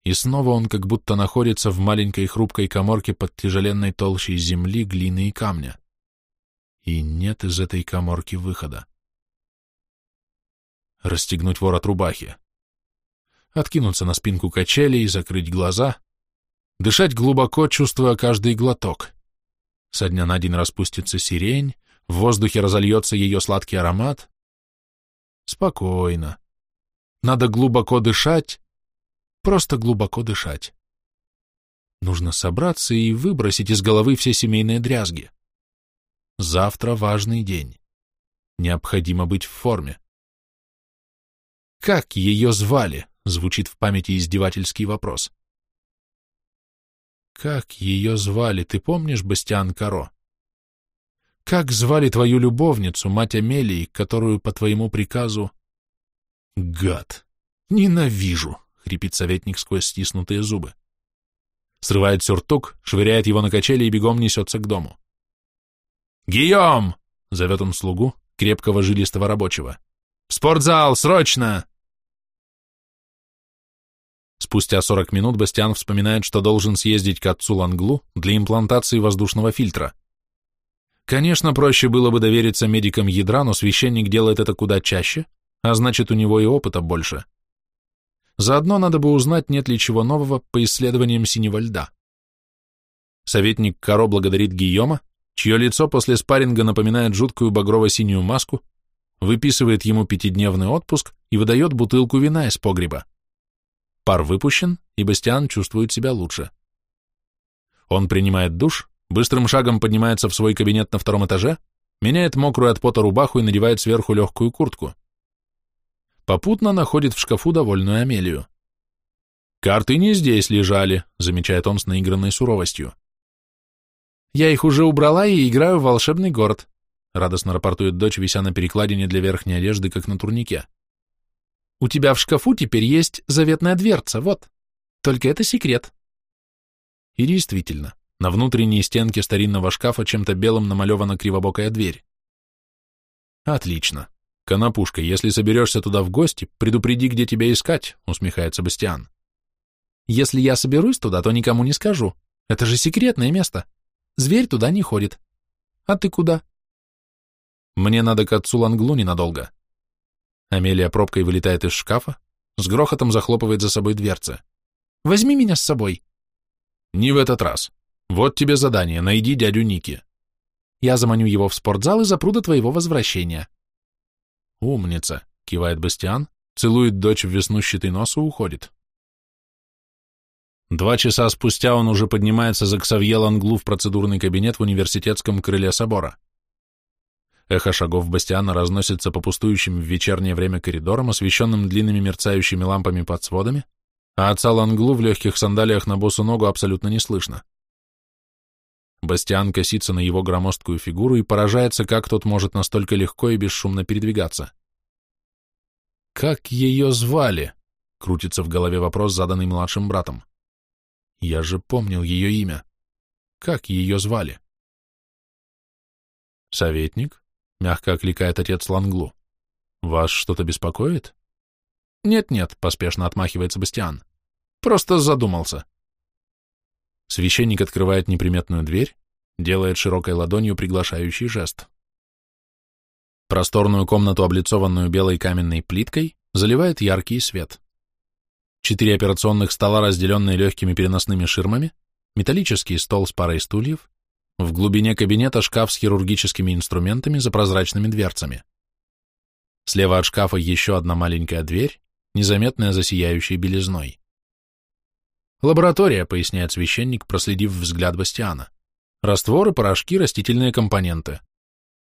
и снова он как будто находится в маленькой хрупкой коморке под тяжеленной толщей земли, глины и камня. И нет из этой коморки выхода. Расстегнуть ворот рубахи. Откинуться на спинку качели и закрыть глаза. Дышать глубоко, чувствуя каждый глоток. Со дня на день распустится сирень, в воздухе разольется ее сладкий аромат. Спокойно. Надо глубоко дышать, просто глубоко дышать. Нужно собраться и выбросить из головы все семейные дрязги. Завтра важный день. Необходимо быть в форме. «Как ее звали?» — звучит в памяти издевательский вопрос. «Как ее звали, ты помнишь, Бастиан Каро? Как звали твою любовницу, мать Амелии, которую по твоему приказу...» «Гад! Ненавижу!» Хрипит советник сквозь стиснутые зубы. Срывает сюртук, швыряет его на качели и бегом несется к дому. «Гийом!» — зовет он слугу, крепкого жилистого рабочего. «В спортзал, срочно!» Спустя 40 минут Бастиан вспоминает, что должен съездить к отцу Ланглу для имплантации воздушного фильтра. Конечно, проще было бы довериться медикам ядра, но священник делает это куда чаще, а значит, у него и опыта больше. Заодно надо бы узнать, нет ли чего нового по исследованиям синего льда. Советник Каро благодарит Гийома, чье лицо после спарринга напоминает жуткую багрово-синюю маску, выписывает ему пятидневный отпуск и выдает бутылку вина из погреба. Пар выпущен, и Бастиан чувствует себя лучше. Он принимает душ, быстрым шагом поднимается в свой кабинет на втором этаже, меняет мокрую от пота рубаху и надевает сверху легкую куртку. Попутно находит в шкафу довольную Амелию. «Карты не здесь лежали», — замечает он с наигранной суровостью. «Я их уже убрала и играю в волшебный город», — радостно рапортует дочь, вися на перекладине для верхней одежды, как на турнике. «У тебя в шкафу теперь есть заветная дверца, вот. Только это секрет». И действительно, на внутренней стенке старинного шкафа чем-то белым намалевана кривобокая дверь. «Отлично. Конопушка, если соберешься туда в гости, предупреди, где тебя искать», — усмехается Бастиан. «Если я соберусь туда, то никому не скажу. Это же секретное место. Зверь туда не ходит. А ты куда?» «Мне надо к отцу Ланглу ненадолго». Амелия пробкой вылетает из шкафа, с грохотом захлопывает за собой дверцы. «Возьми меня с собой». «Не в этот раз. Вот тебе задание, найди дядю Ники». «Я заманю его в спортзал и запру до твоего возвращения». «Умница», — кивает Бастиан, целует дочь в веснущатый нос и уходит. Два часа спустя он уже поднимается за Ксавье Ланглу в процедурный кабинет в университетском крыле собора. Эхо шагов Бастиана разносится по пустующим в вечернее время коридорам, освещенным длинными мерцающими лампами под сводами, а отца Ланглу в легких сандалиях на босу ногу абсолютно не слышно. Бастиан косится на его громоздкую фигуру и поражается, как тот может настолько легко и бесшумно передвигаться. «Как ее звали?» — крутится в голове вопрос, заданный младшим братом. «Я же помнил ее имя. Как ее звали?» «Советник?» — мягко окликает отец Ланглу. «Вас что-то беспокоит?» «Нет-нет», — поспешно отмахивается Бастиан. «Просто задумался». Священник открывает неприметную дверь, делает широкой ладонью приглашающий жест. Просторную комнату, облицованную белой каменной плиткой, заливает яркий свет. Четыре операционных стола, разделенные легкими переносными ширмами, металлический стол с парой стульев, в глубине кабинета шкаф с хирургическими инструментами за прозрачными дверцами. Слева от шкафа еще одна маленькая дверь, незаметная за сияющей белизной. «Лаборатория», — поясняет священник, проследив взгляд Бастиана. «Растворы, порошки, растительные компоненты.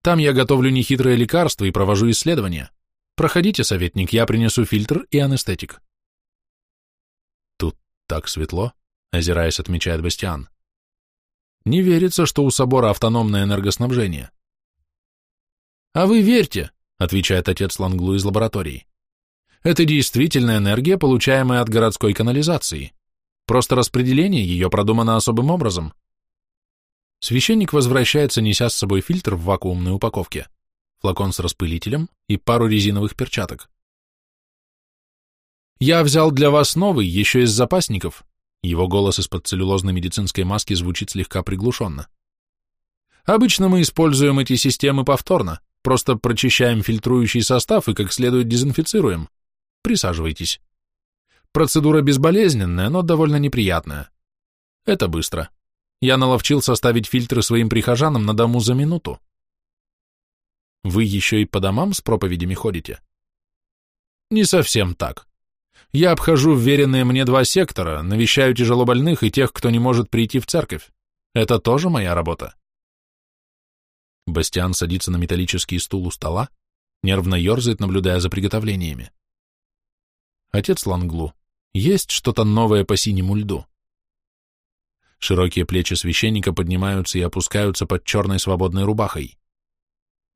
Там я готовлю нехитрые лекарства и провожу исследования. Проходите, советник, я принесу фильтр и анестетик». «Тут так светло», — озираясь, отмечает Бастиан. «Не верится, что у собора автономное энергоснабжение». «А вы верьте», — отвечает отец Ланглу из лаборатории. «Это действительно энергия, получаемая от городской канализации». Просто распределение ее продумано особым образом. Священник возвращается, неся с собой фильтр в вакуумной упаковке, флакон с распылителем и пару резиновых перчаток. «Я взял для вас новый, еще из запасников», его голос из-под целлюлозной медицинской маски звучит слегка приглушенно. «Обычно мы используем эти системы повторно, просто прочищаем фильтрующий состав и как следует дезинфицируем. Присаживайтесь». Процедура безболезненная, но довольно неприятная. Это быстро. Я наловчил составить фильтры своим прихожанам на дому за минуту. Вы еще и по домам с проповедями ходите? Не совсем так. Я обхожу вверенные мне два сектора, навещаю тяжелобольных и тех, кто не может прийти в церковь. Это тоже моя работа. Бастиан садится на металлический стул у стола, нервно ерзает, наблюдая за приготовлениями. Отец Ланглу, есть что-то новое по синему льду. Широкие плечи священника поднимаются и опускаются под черной свободной рубахой.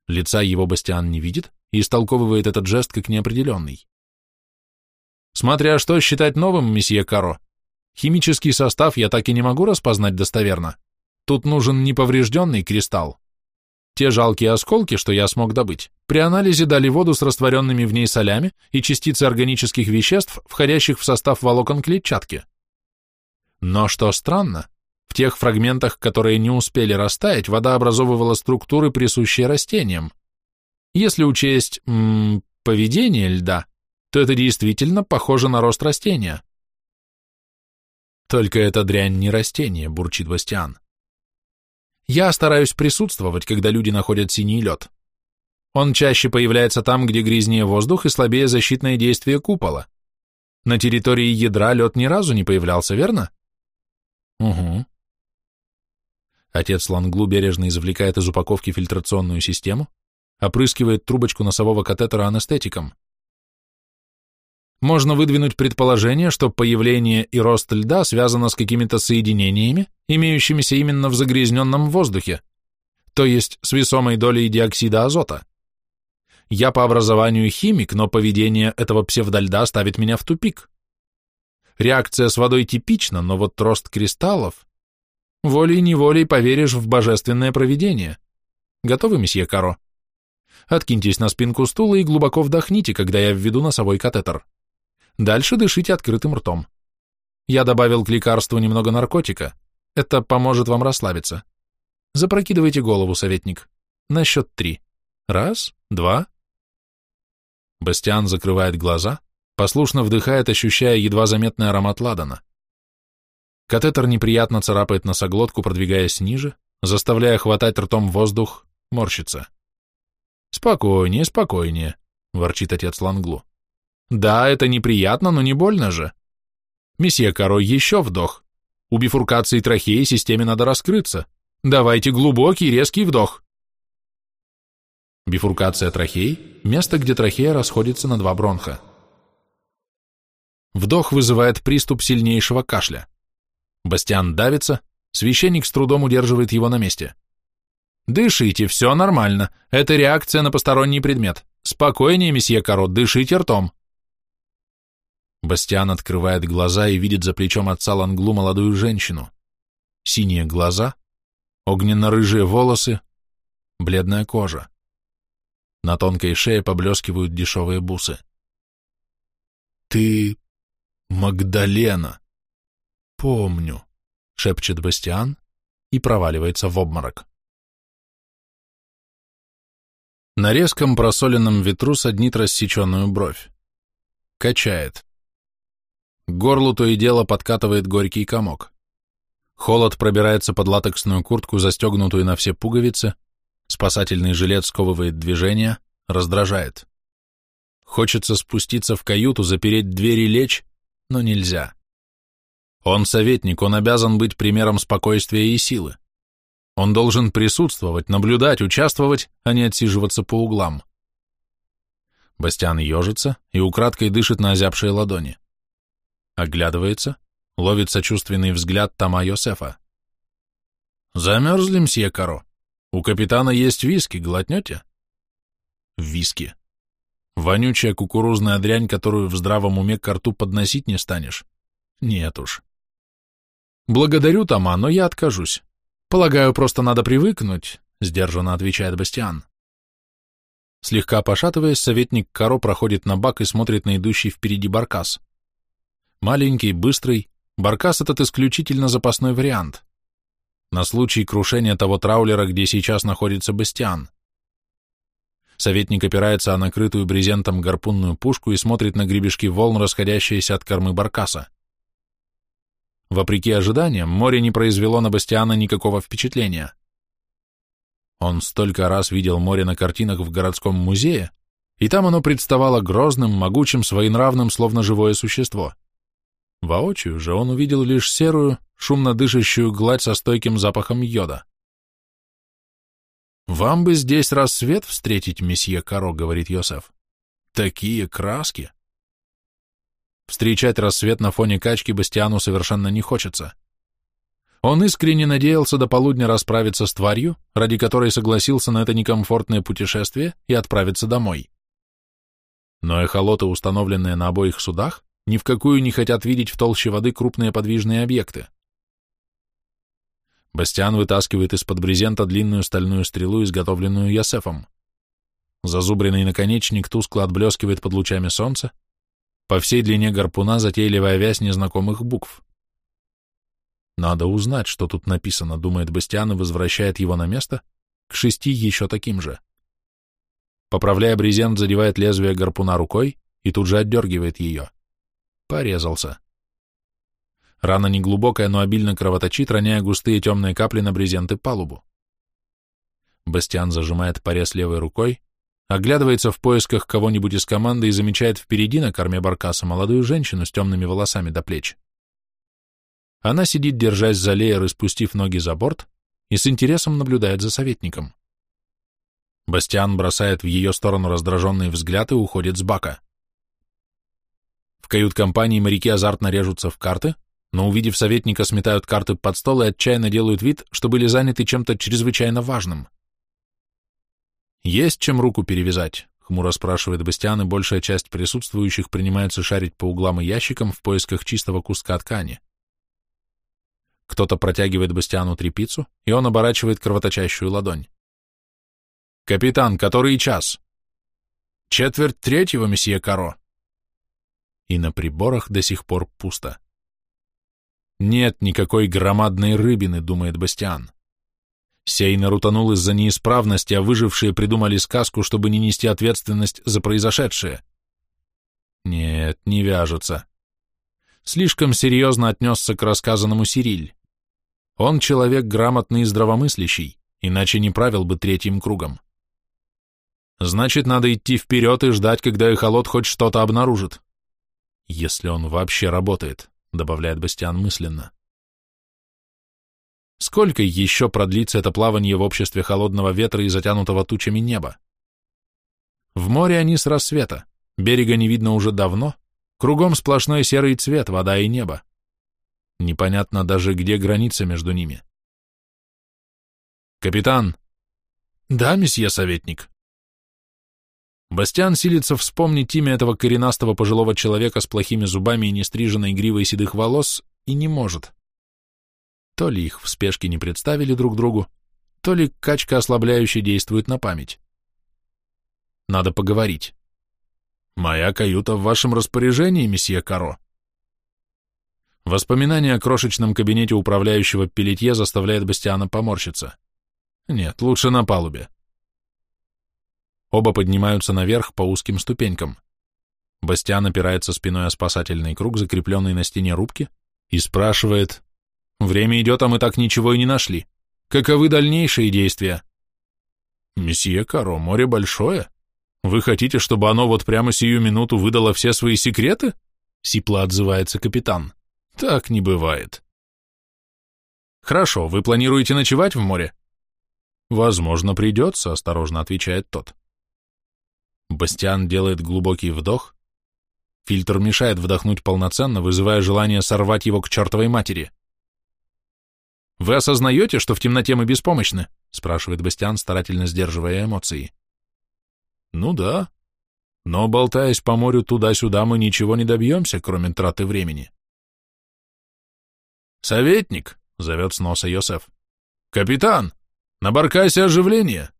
Лица его Бастиан не видит и истолковывает этот жест как неопределенный. Смотря что считать новым, месье Каро, химический состав я так и не могу распознать достоверно. Тут нужен неповрежденный кристалл. Те жалкие осколки, что я смог добыть, при анализе дали воду с растворенными в ней солями и частицы органических веществ, входящих в состав волокон клетчатки. Но что странно, в тех фрагментах, которые не успели растаять, вода образовывала структуры, присущие растениям. Если учесть м -м, поведение льда, то это действительно похоже на рост растения. Только эта дрянь не растение, бурчит Бастиан. Я стараюсь присутствовать, когда люди находят синий лед. Он чаще появляется там, где грязнее воздух и слабее защитное действие купола. На территории ядра лед ни разу не появлялся, верно? Угу. Отец Ланглу бережно извлекает из упаковки фильтрационную систему, опрыскивает трубочку носового катетера анестетиком. Можно выдвинуть предположение, что появление и рост льда связано с какими-то соединениями, имеющимися именно в загрязненном воздухе, то есть с весомой долей диоксида азота. Я по образованию химик, но поведение этого псевдольда ставит меня в тупик. Реакция с водой типична, но вот рост кристаллов... Волей-неволей поверишь в божественное провидение. Готовы, месье Каро? Откиньтесь на спинку стула и глубоко вдохните, когда я введу носовой катетер. Дальше дышите открытым ртом. Я добавил к лекарству немного наркотика. Это поможет вам расслабиться. Запрокидывайте голову, советник. На счет три. Раз, два. Бастиан закрывает глаза, послушно вдыхает, ощущая едва заметный аромат ладана. Катетер неприятно царапает носоглотку, продвигаясь ниже, заставляя хватать ртом воздух, морщится. «Спокойнее, спокойнее», — ворчит отец Ланглу. «Да, это неприятно, но не больно же. Месье Каро, еще вдох. У бифуркации трахеи системе надо раскрыться. Давайте глубокий, резкий вдох». Бифуркация трахей – место, где трахея расходится на два бронха. Вдох вызывает приступ сильнейшего кашля. Бастиан давится, священник с трудом удерживает его на месте. «Дышите, все нормально. Это реакция на посторонний предмет. Спокойнее, месье Каро, дышите ртом». Бастиан открывает глаза и видит за плечом отца Ланглу молодую женщину. Синие глаза, огненно-рыжие волосы, бледная кожа. На тонкой шее поблескивают дешевые бусы. «Ты Магдалена!» «Помню», — шепчет Бастиан и проваливается в обморок. На резком просоленном ветру саднит рассеченную бровь. Качает. К горлу то и дело подкатывает горький комок. Холод пробирается под латексную куртку, застегнутую на все пуговицы, спасательный жилет сковывает движение, раздражает. Хочется спуститься в каюту, запереть дверь и лечь, но нельзя. Он советник, он обязан быть примером спокойствия и силы. Он должен присутствовать, наблюдать, участвовать, а не отсиживаться по углам. Бастиан ежится и украдкой дышит на озябшие ладони. Оглядывается, ловит сочувственный взгляд Тома Йосефа. «Замерзли, мсье Каро? У капитана есть виски, глотнете?» «Виски. Вонючая кукурузная дрянь, которую в здравом уме к рту подносить не станешь. Нет уж. «Благодарю, Тома, но я откажусь. Полагаю, просто надо привыкнуть», — сдержанно отвечает Бастиан. Слегка пошатываясь, советник Каро проходит на бак и смотрит на идущий впереди баркас. Маленький, быстрый, баркас этот исключительно запасной вариант. На случай крушения того траулера, где сейчас находится Бастиан. Советник опирается о накрытую брезентом гарпунную пушку и смотрит на гребешки волн, расходящиеся от кормы баркаса. Вопреки ожиданиям, море не произвело на Бастиана никакого впечатления. Он столько раз видел море на картинах в городском музее, и там оно представало грозным, могучим, своенравным, словно живое существо. Воочию же он увидел лишь серую, шумно дышащую гладь со стойким запахом йода. «Вам бы здесь рассвет встретить, месье Каро», — говорит Йосеф. «Такие краски!» Встречать рассвет на фоне качки Бастиану совершенно не хочется. Он искренне надеялся до полудня расправиться с тварью, ради которой согласился на это некомфортное путешествие и отправиться домой. Но эхолоты, установленные на обоих судах, ни в какую не хотят видеть в толще воды крупные подвижные объекты. Бастиан вытаскивает из-под брезента длинную стальную стрелу, изготовленную Ясефом. Зазубренный наконечник тускло отблескивает под лучами солнца, по всей длине гарпуна затейливая вязь незнакомых букв. Надо узнать, что тут написано, думает Бастиан и возвращает его на место, к шести еще таким же. Поправляя брезент, задевает лезвие гарпуна рукой и тут же отдергивает ее. Порезался. Рана неглубокая, но обильно кровоточит, роняя густые темные капли на брезент и палубу. Бастиан зажимает порез левой рукой, оглядывается в поисках кого-нибудь из команды и замечает впереди на корме баркаса молодую женщину с темными волосами до плеч. Она сидит, держась за леер и спустив ноги за борт, и с интересом наблюдает за советником. Бастиан бросает в ее сторону раздраженный взгляд и уходит с бака. В кают-компании моряки азартно режутся в карты, но, увидев советника, сметают карты под стол и отчаянно делают вид, что были заняты чем-то чрезвычайно важным. «Есть чем руку перевязать?» — хмуро спрашивает Бастиан, и большая часть присутствующих принимается шарить по углам и ящикам в поисках чистого куска ткани. Кто-то протягивает Бастиану трепицу, и он оборачивает кровоточащую ладонь. «Капитан, который час?» «Четверть третьего, месье Каро». И на приборах до сих пор пусто. Нет никакой громадной рыбины, думает Бастиан. Сейнер утонул из-за неисправности, а выжившие придумали сказку, чтобы не нести ответственность за произошедшее. Нет, не вяжется. Слишком серьезно отнесся к рассказанному Сириль. Он человек грамотный и здравомыслящий, иначе не правил бы третьим кругом. Значит, надо идти вперед и ждать, когда эхолот хоть что-то обнаружит. Если он вообще работает добавляет Бастиан мысленно. Сколько еще продлится это плавание в обществе холодного ветра и затянутого тучами неба? В море они с рассвета, берега не видно уже давно, кругом сплошной серый цвет, вода и небо. Непонятно даже, где граница между ними. «Капитан!» «Да, месье советник», Бастиан силится вспомнить имя этого коренастого пожилого человека с плохими зубами и нестриженной гривой седых волос и не может. То ли их в спешке не представили друг другу, то ли качка ослабляющая действует на память. Надо поговорить. «Моя каюта в вашем распоряжении, месье Каро». Воспоминание о крошечном кабинете управляющего Пелетье заставляет Бастиана поморщиться. Нет, лучше на палубе. Оба поднимаются наверх по узким ступенькам. Бастиан опирается спиной о спасательный круг, закрепленный на стене рубки, и спрашивает, «Время идет, а мы так ничего и не нашли. Каковы дальнейшие действия?» «Месье Каро, море большое. Вы хотите, чтобы оно вот прямо сию минуту выдало все свои секреты?» Сипло отзывается капитан. «Так не бывает». «Хорошо, вы планируете ночевать в море?» «Возможно, придется», — осторожно отвечает тот. Бастиан делает глубокий вдох. Фильтр мешает вдохнуть полноценно, вызывая желание сорвать его к чертовой матери. «Вы осознаете, что в темноте мы беспомощны?» — спрашивает Бастиан, старательно сдерживая эмоции. «Ну да. Но, болтаясь по морю туда-сюда, мы ничего не добьемся, кроме траты времени». «Советник!» — зовет с носа Йосеф. «Капитан! На баркасе оживление!»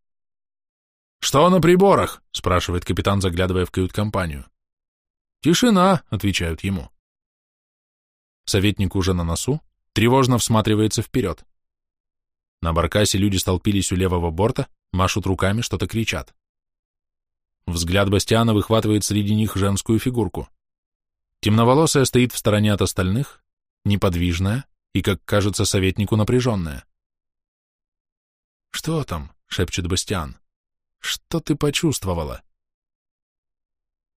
«Что на приборах?» — спрашивает капитан, заглядывая в кают-компанию. «Тишина», — отвечают ему. Советник уже на носу, тревожно всматривается вперед. На баркасе люди столпились у левого борта, машут руками, что-то кричат. Взгляд Бастиана выхватывает среди них женскую фигурку. Темноволосая стоит в стороне от остальных, неподвижная и, как кажется, советнику напряженная. «Что там?» — шепчет Бастиан. Что ты почувствовала?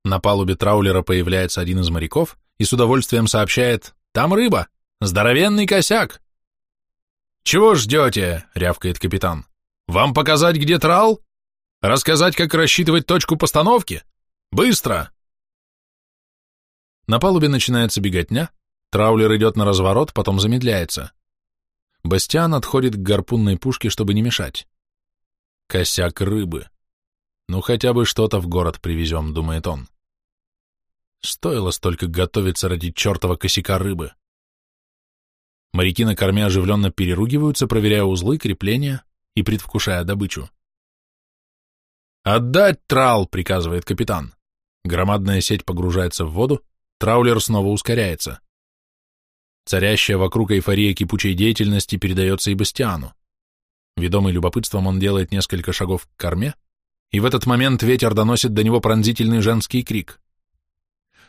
На палубе траулера появляется один из моряков и с удовольствием сообщает «Там рыба! Здоровенный косяк!» «Чего ждете?» — рявкает капитан. «Вам показать, где трал? Рассказать, как рассчитывать точку постановки? Быстро!» На палубе начинается беготня, траулер идет на разворот, потом замедляется. Бастиан отходит к гарпунной пушке, чтобы не мешать. Косяк рыбы. Ну, хотя бы что-то в город привезем, думает он. Стоило столько готовиться ради чертова косяка рыбы. Моряки на корме оживленно переругиваются, проверяя узлы, крепления и предвкушая добычу. «Отдать трал!» — приказывает капитан. Громадная сеть погружается в воду, траулер снова ускоряется. Царящая вокруг эйфория кипучей деятельности передается и Бастиану. Ведомый любопытством он делает несколько шагов к корме, и в этот момент ветер доносит до него пронзительный женский крик.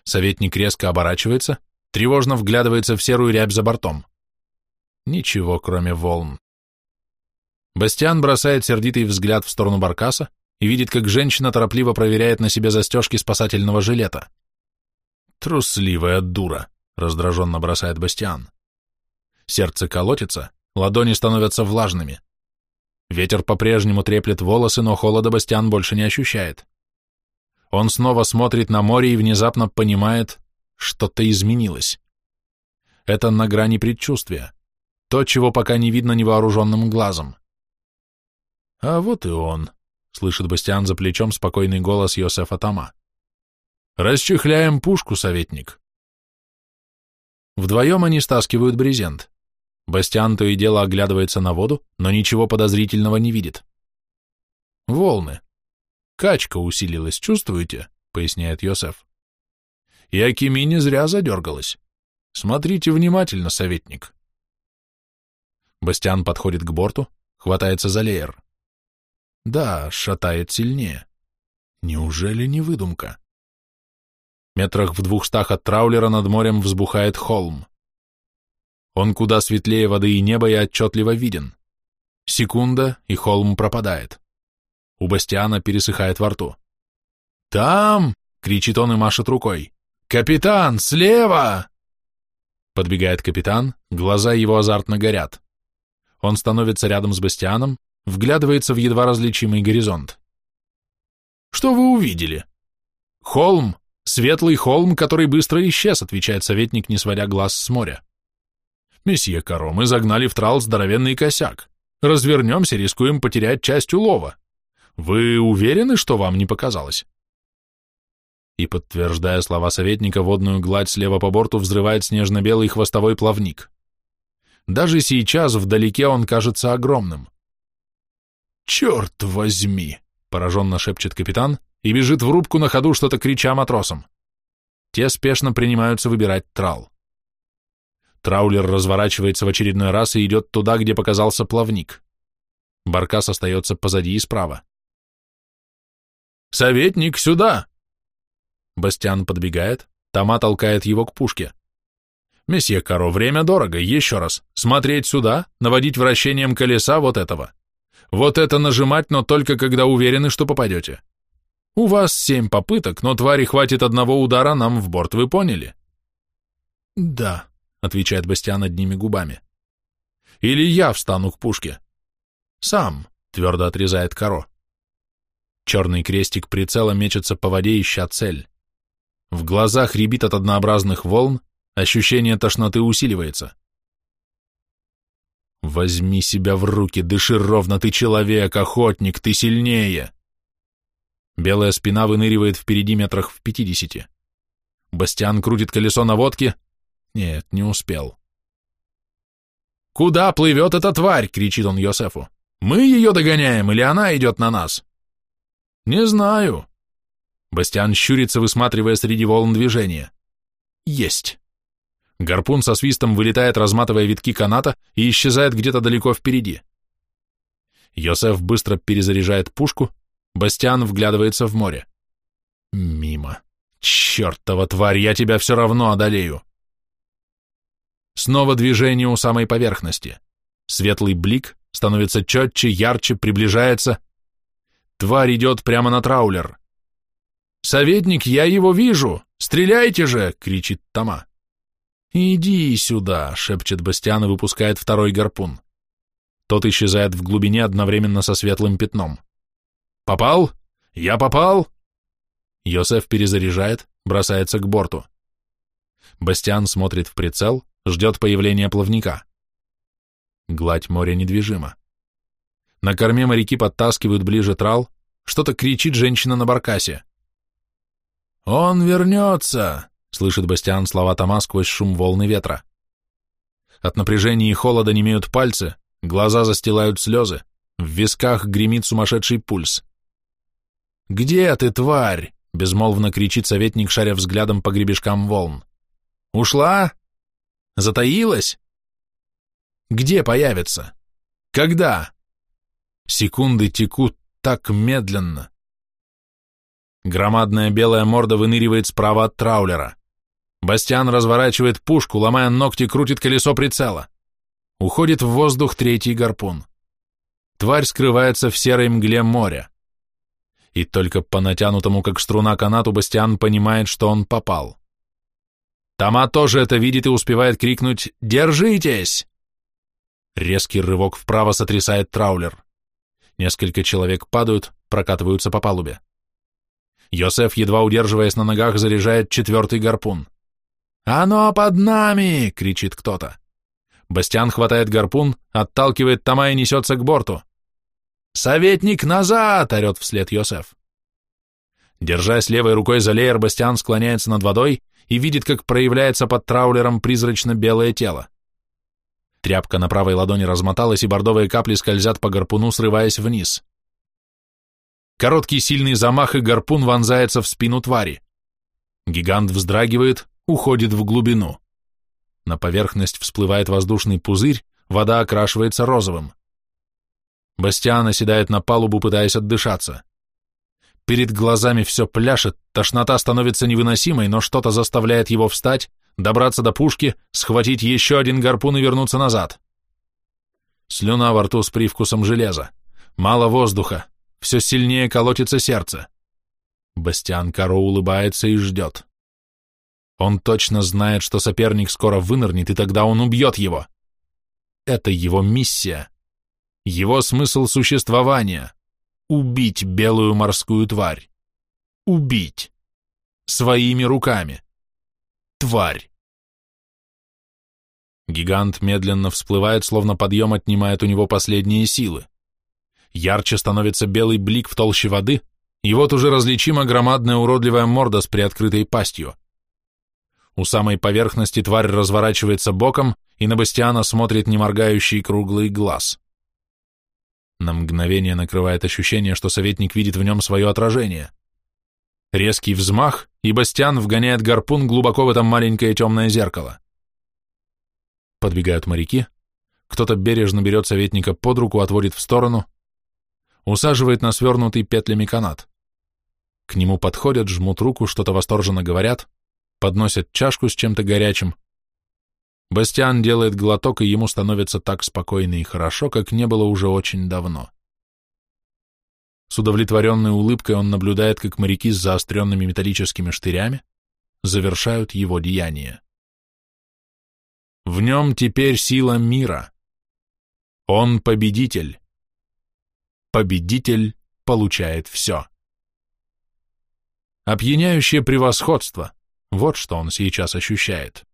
Советник резко оборачивается, тревожно вглядывается в серую рябь за бортом. Ничего, кроме волн. Бастиан бросает сердитый взгляд в сторону баркаса и видит, как женщина торопливо проверяет на себе застежки спасательного жилета. «Трусливая дура», — раздраженно бросает Бастиан. Сердце колотится, ладони становятся влажными, Ветер по-прежнему треплет волосы, но холода Бастиан больше не ощущает. Он снова смотрит на море и внезапно понимает, что-то изменилось. Это на грани предчувствия. То, чего пока не видно невооруженным глазом. А вот и он, слышит Бастиан за плечом спокойный голос Йосефа Тома. Расчехляем пушку, советник. Вдвоем они стаскивают брезент. Бастиан то и дело оглядывается на воду, но ничего подозрительного не видит. Волны. Качка усилилась, чувствуете? поясняет Йосеф. И Акими зря задергалась. Смотрите внимательно, советник. Бастиан подходит к борту, хватается за леер. Да, шатает сильнее. Неужели не выдумка? Метрах в двухстах от траулера над морем взбухает холм. Он куда светлее воды и неба и отчетливо виден. Секунда, и холм пропадает. У Бастиана пересыхает во рту. «Там!» — кричит он и машет рукой. «Капитан, слева!» Подбегает капитан, глаза его азартно горят. Он становится рядом с Бастианом, вглядывается в едва различимый горизонт. «Что вы увидели?» «Холм, светлый холм, который быстро исчез», отвечает советник, не сводя глаз с моря. «Месье Каро, мы загнали в трал здоровенный косяк. Развернемся, рискуем потерять часть улова. Вы уверены, что вам не показалось?» И, подтверждая слова советника, водную гладь слева по борту взрывает снежно-белый хвостовой плавник. Даже сейчас вдалеке он кажется огромным. «Черт возьми!» — пораженно шепчет капитан и бежит в рубку на ходу, что-то крича матросам. Те спешно принимаются выбирать трал. Траулер разворачивается в очередной раз и идет туда, где показался плавник. Баркас остается позади и справа. «Советник, сюда!» Бастиан подбегает, Тома толкает его к пушке. «Месье Каро, время дорого, еще раз. Смотреть сюда, наводить вращением колеса вот этого. Вот это нажимать, но только когда уверены, что попадете. У вас семь попыток, но твари хватит одного удара нам в борт, вы поняли?» «Да», — отвечает Бастиан одними губами. «Или я встану к пушке?» «Сам», — твердо отрезает Каро. Черный крестик прицела мечется по воде, ища цель. В глазах рябит от однообразных волн, Ощущение тошноты усиливается. Возьми себя в руки, дыши ровно, ты человек, охотник, ты сильнее. Белая спина выныривает впереди метрах в пятидесяти. Бастиан крутит колесо наводки. Нет, не успел. «Куда плывет эта тварь?» — кричит он Йосефу. «Мы ее догоняем, или она идет на нас?» «Не знаю». Бастиан щурится, высматривая среди волн движения. «Есть». Гарпун со свистом вылетает, разматывая витки каната, и исчезает где-то далеко впереди. Йосеф быстро перезаряжает пушку, Бастиан вглядывается в море. Мимо. Чертова тварь, я тебя все равно одолею. Снова движение у самой поверхности. Светлый блик становится четче, ярче, приближается. Тварь идет прямо на траулер. «Советник, я его вижу! Стреляйте же!» — кричит Тома. «Иди сюда», — шепчет Бастиан и выпускает второй гарпун. Тот исчезает в глубине одновременно со светлым пятном. «Попал? Я попал?» Йосеф перезаряжает, бросается к борту. Бастиан смотрит в прицел, ждет появления плавника. Гладь моря недвижима. На корме моряки подтаскивают ближе трал, что-то кричит женщина на баркасе. «Он вернется!» Слышит Бастиан слова Тома сквозь шум волны ветра. От напряжения и холода немеют пальцы, глаза застилают слезы, в висках гремит сумасшедший пульс. «Где ты, тварь?» — безмолвно кричит советник, шаря взглядом по гребешкам волн. «Ушла? Затаилась? Где появится? Когда?» Секунды текут так медленно. Громадная белая морда выныривает справа от траулера. Бастиан разворачивает пушку, ломая ногти, крутит колесо прицела. Уходит в воздух третий гарпун. Тварь скрывается в серой мгле моря. И только по натянутому, как струна канату, Бастиан понимает, что он попал. Тома тоже это видит и успевает крикнуть «Держитесь!». Резкий рывок вправо сотрясает траулер. Несколько человек падают, прокатываются по палубе. Йосеф, едва удерживаясь на ногах, заряжает четвертый гарпун. «Оно под нами!» — кричит кто-то. Бастиан хватает гарпун, отталкивает Тома и несется к борту. «Советник, назад!» — орет вслед Йосеф. Держась левой рукой за леер, Бастиан склоняется над водой и видит, как проявляется под траулером призрачно-белое тело. Тряпка на правой ладони размоталась, и бордовые капли скользят по гарпуну, срываясь вниз. Короткий сильный замах, и гарпун вонзается в спину твари. Гигант вздрагивает, уходит в глубину. На поверхность всплывает воздушный пузырь, вода окрашивается розовым. Бастиан оседает на палубу, пытаясь отдышаться. Перед глазами все пляшет, тошнота становится невыносимой, но что-то заставляет его встать, добраться до пушки, схватить еще один гарпун и вернуться назад. Слюна во рту с привкусом железа. Мало воздуха. Все сильнее колотится сердце. Бастиан Каро улыбается и ждет. Он точно знает, что соперник скоро вынырнет, и тогда он убьет его. Это его миссия. Его смысл существования. Убить белую морскую тварь. Убить. Своими руками. Тварь. Гигант медленно всплывает, словно подъем отнимает у него последние силы. Ярче становится белый блик в толще воды, и вот уже различима громадная уродливая морда с приоткрытой пастью. У самой поверхности тварь разворачивается боком, и на Бастиана смотрит неморгающий круглый глаз. На мгновение накрывает ощущение, что советник видит в нем свое отражение. Резкий взмах, и Бастиан вгоняет гарпун глубоко в это маленькое темное зеркало. Подбегают моряки, кто-то бережно берет советника под руку, отводит в сторону, усаживает на свернутый петлями канат. К нему подходят, жмут руку, что-то восторженно говорят, подносят чашку с чем-то горячим, Бастиан делает глоток, и ему становится так спокойно и хорошо, как не было уже очень давно. С удовлетворенной улыбкой он наблюдает, как моряки с заостренными металлическими штырями завершают его деяние. В нем теперь сила мира. Он победитель. Победитель получает все. Опьяняющее превосходство — вот что он сейчас ощущает.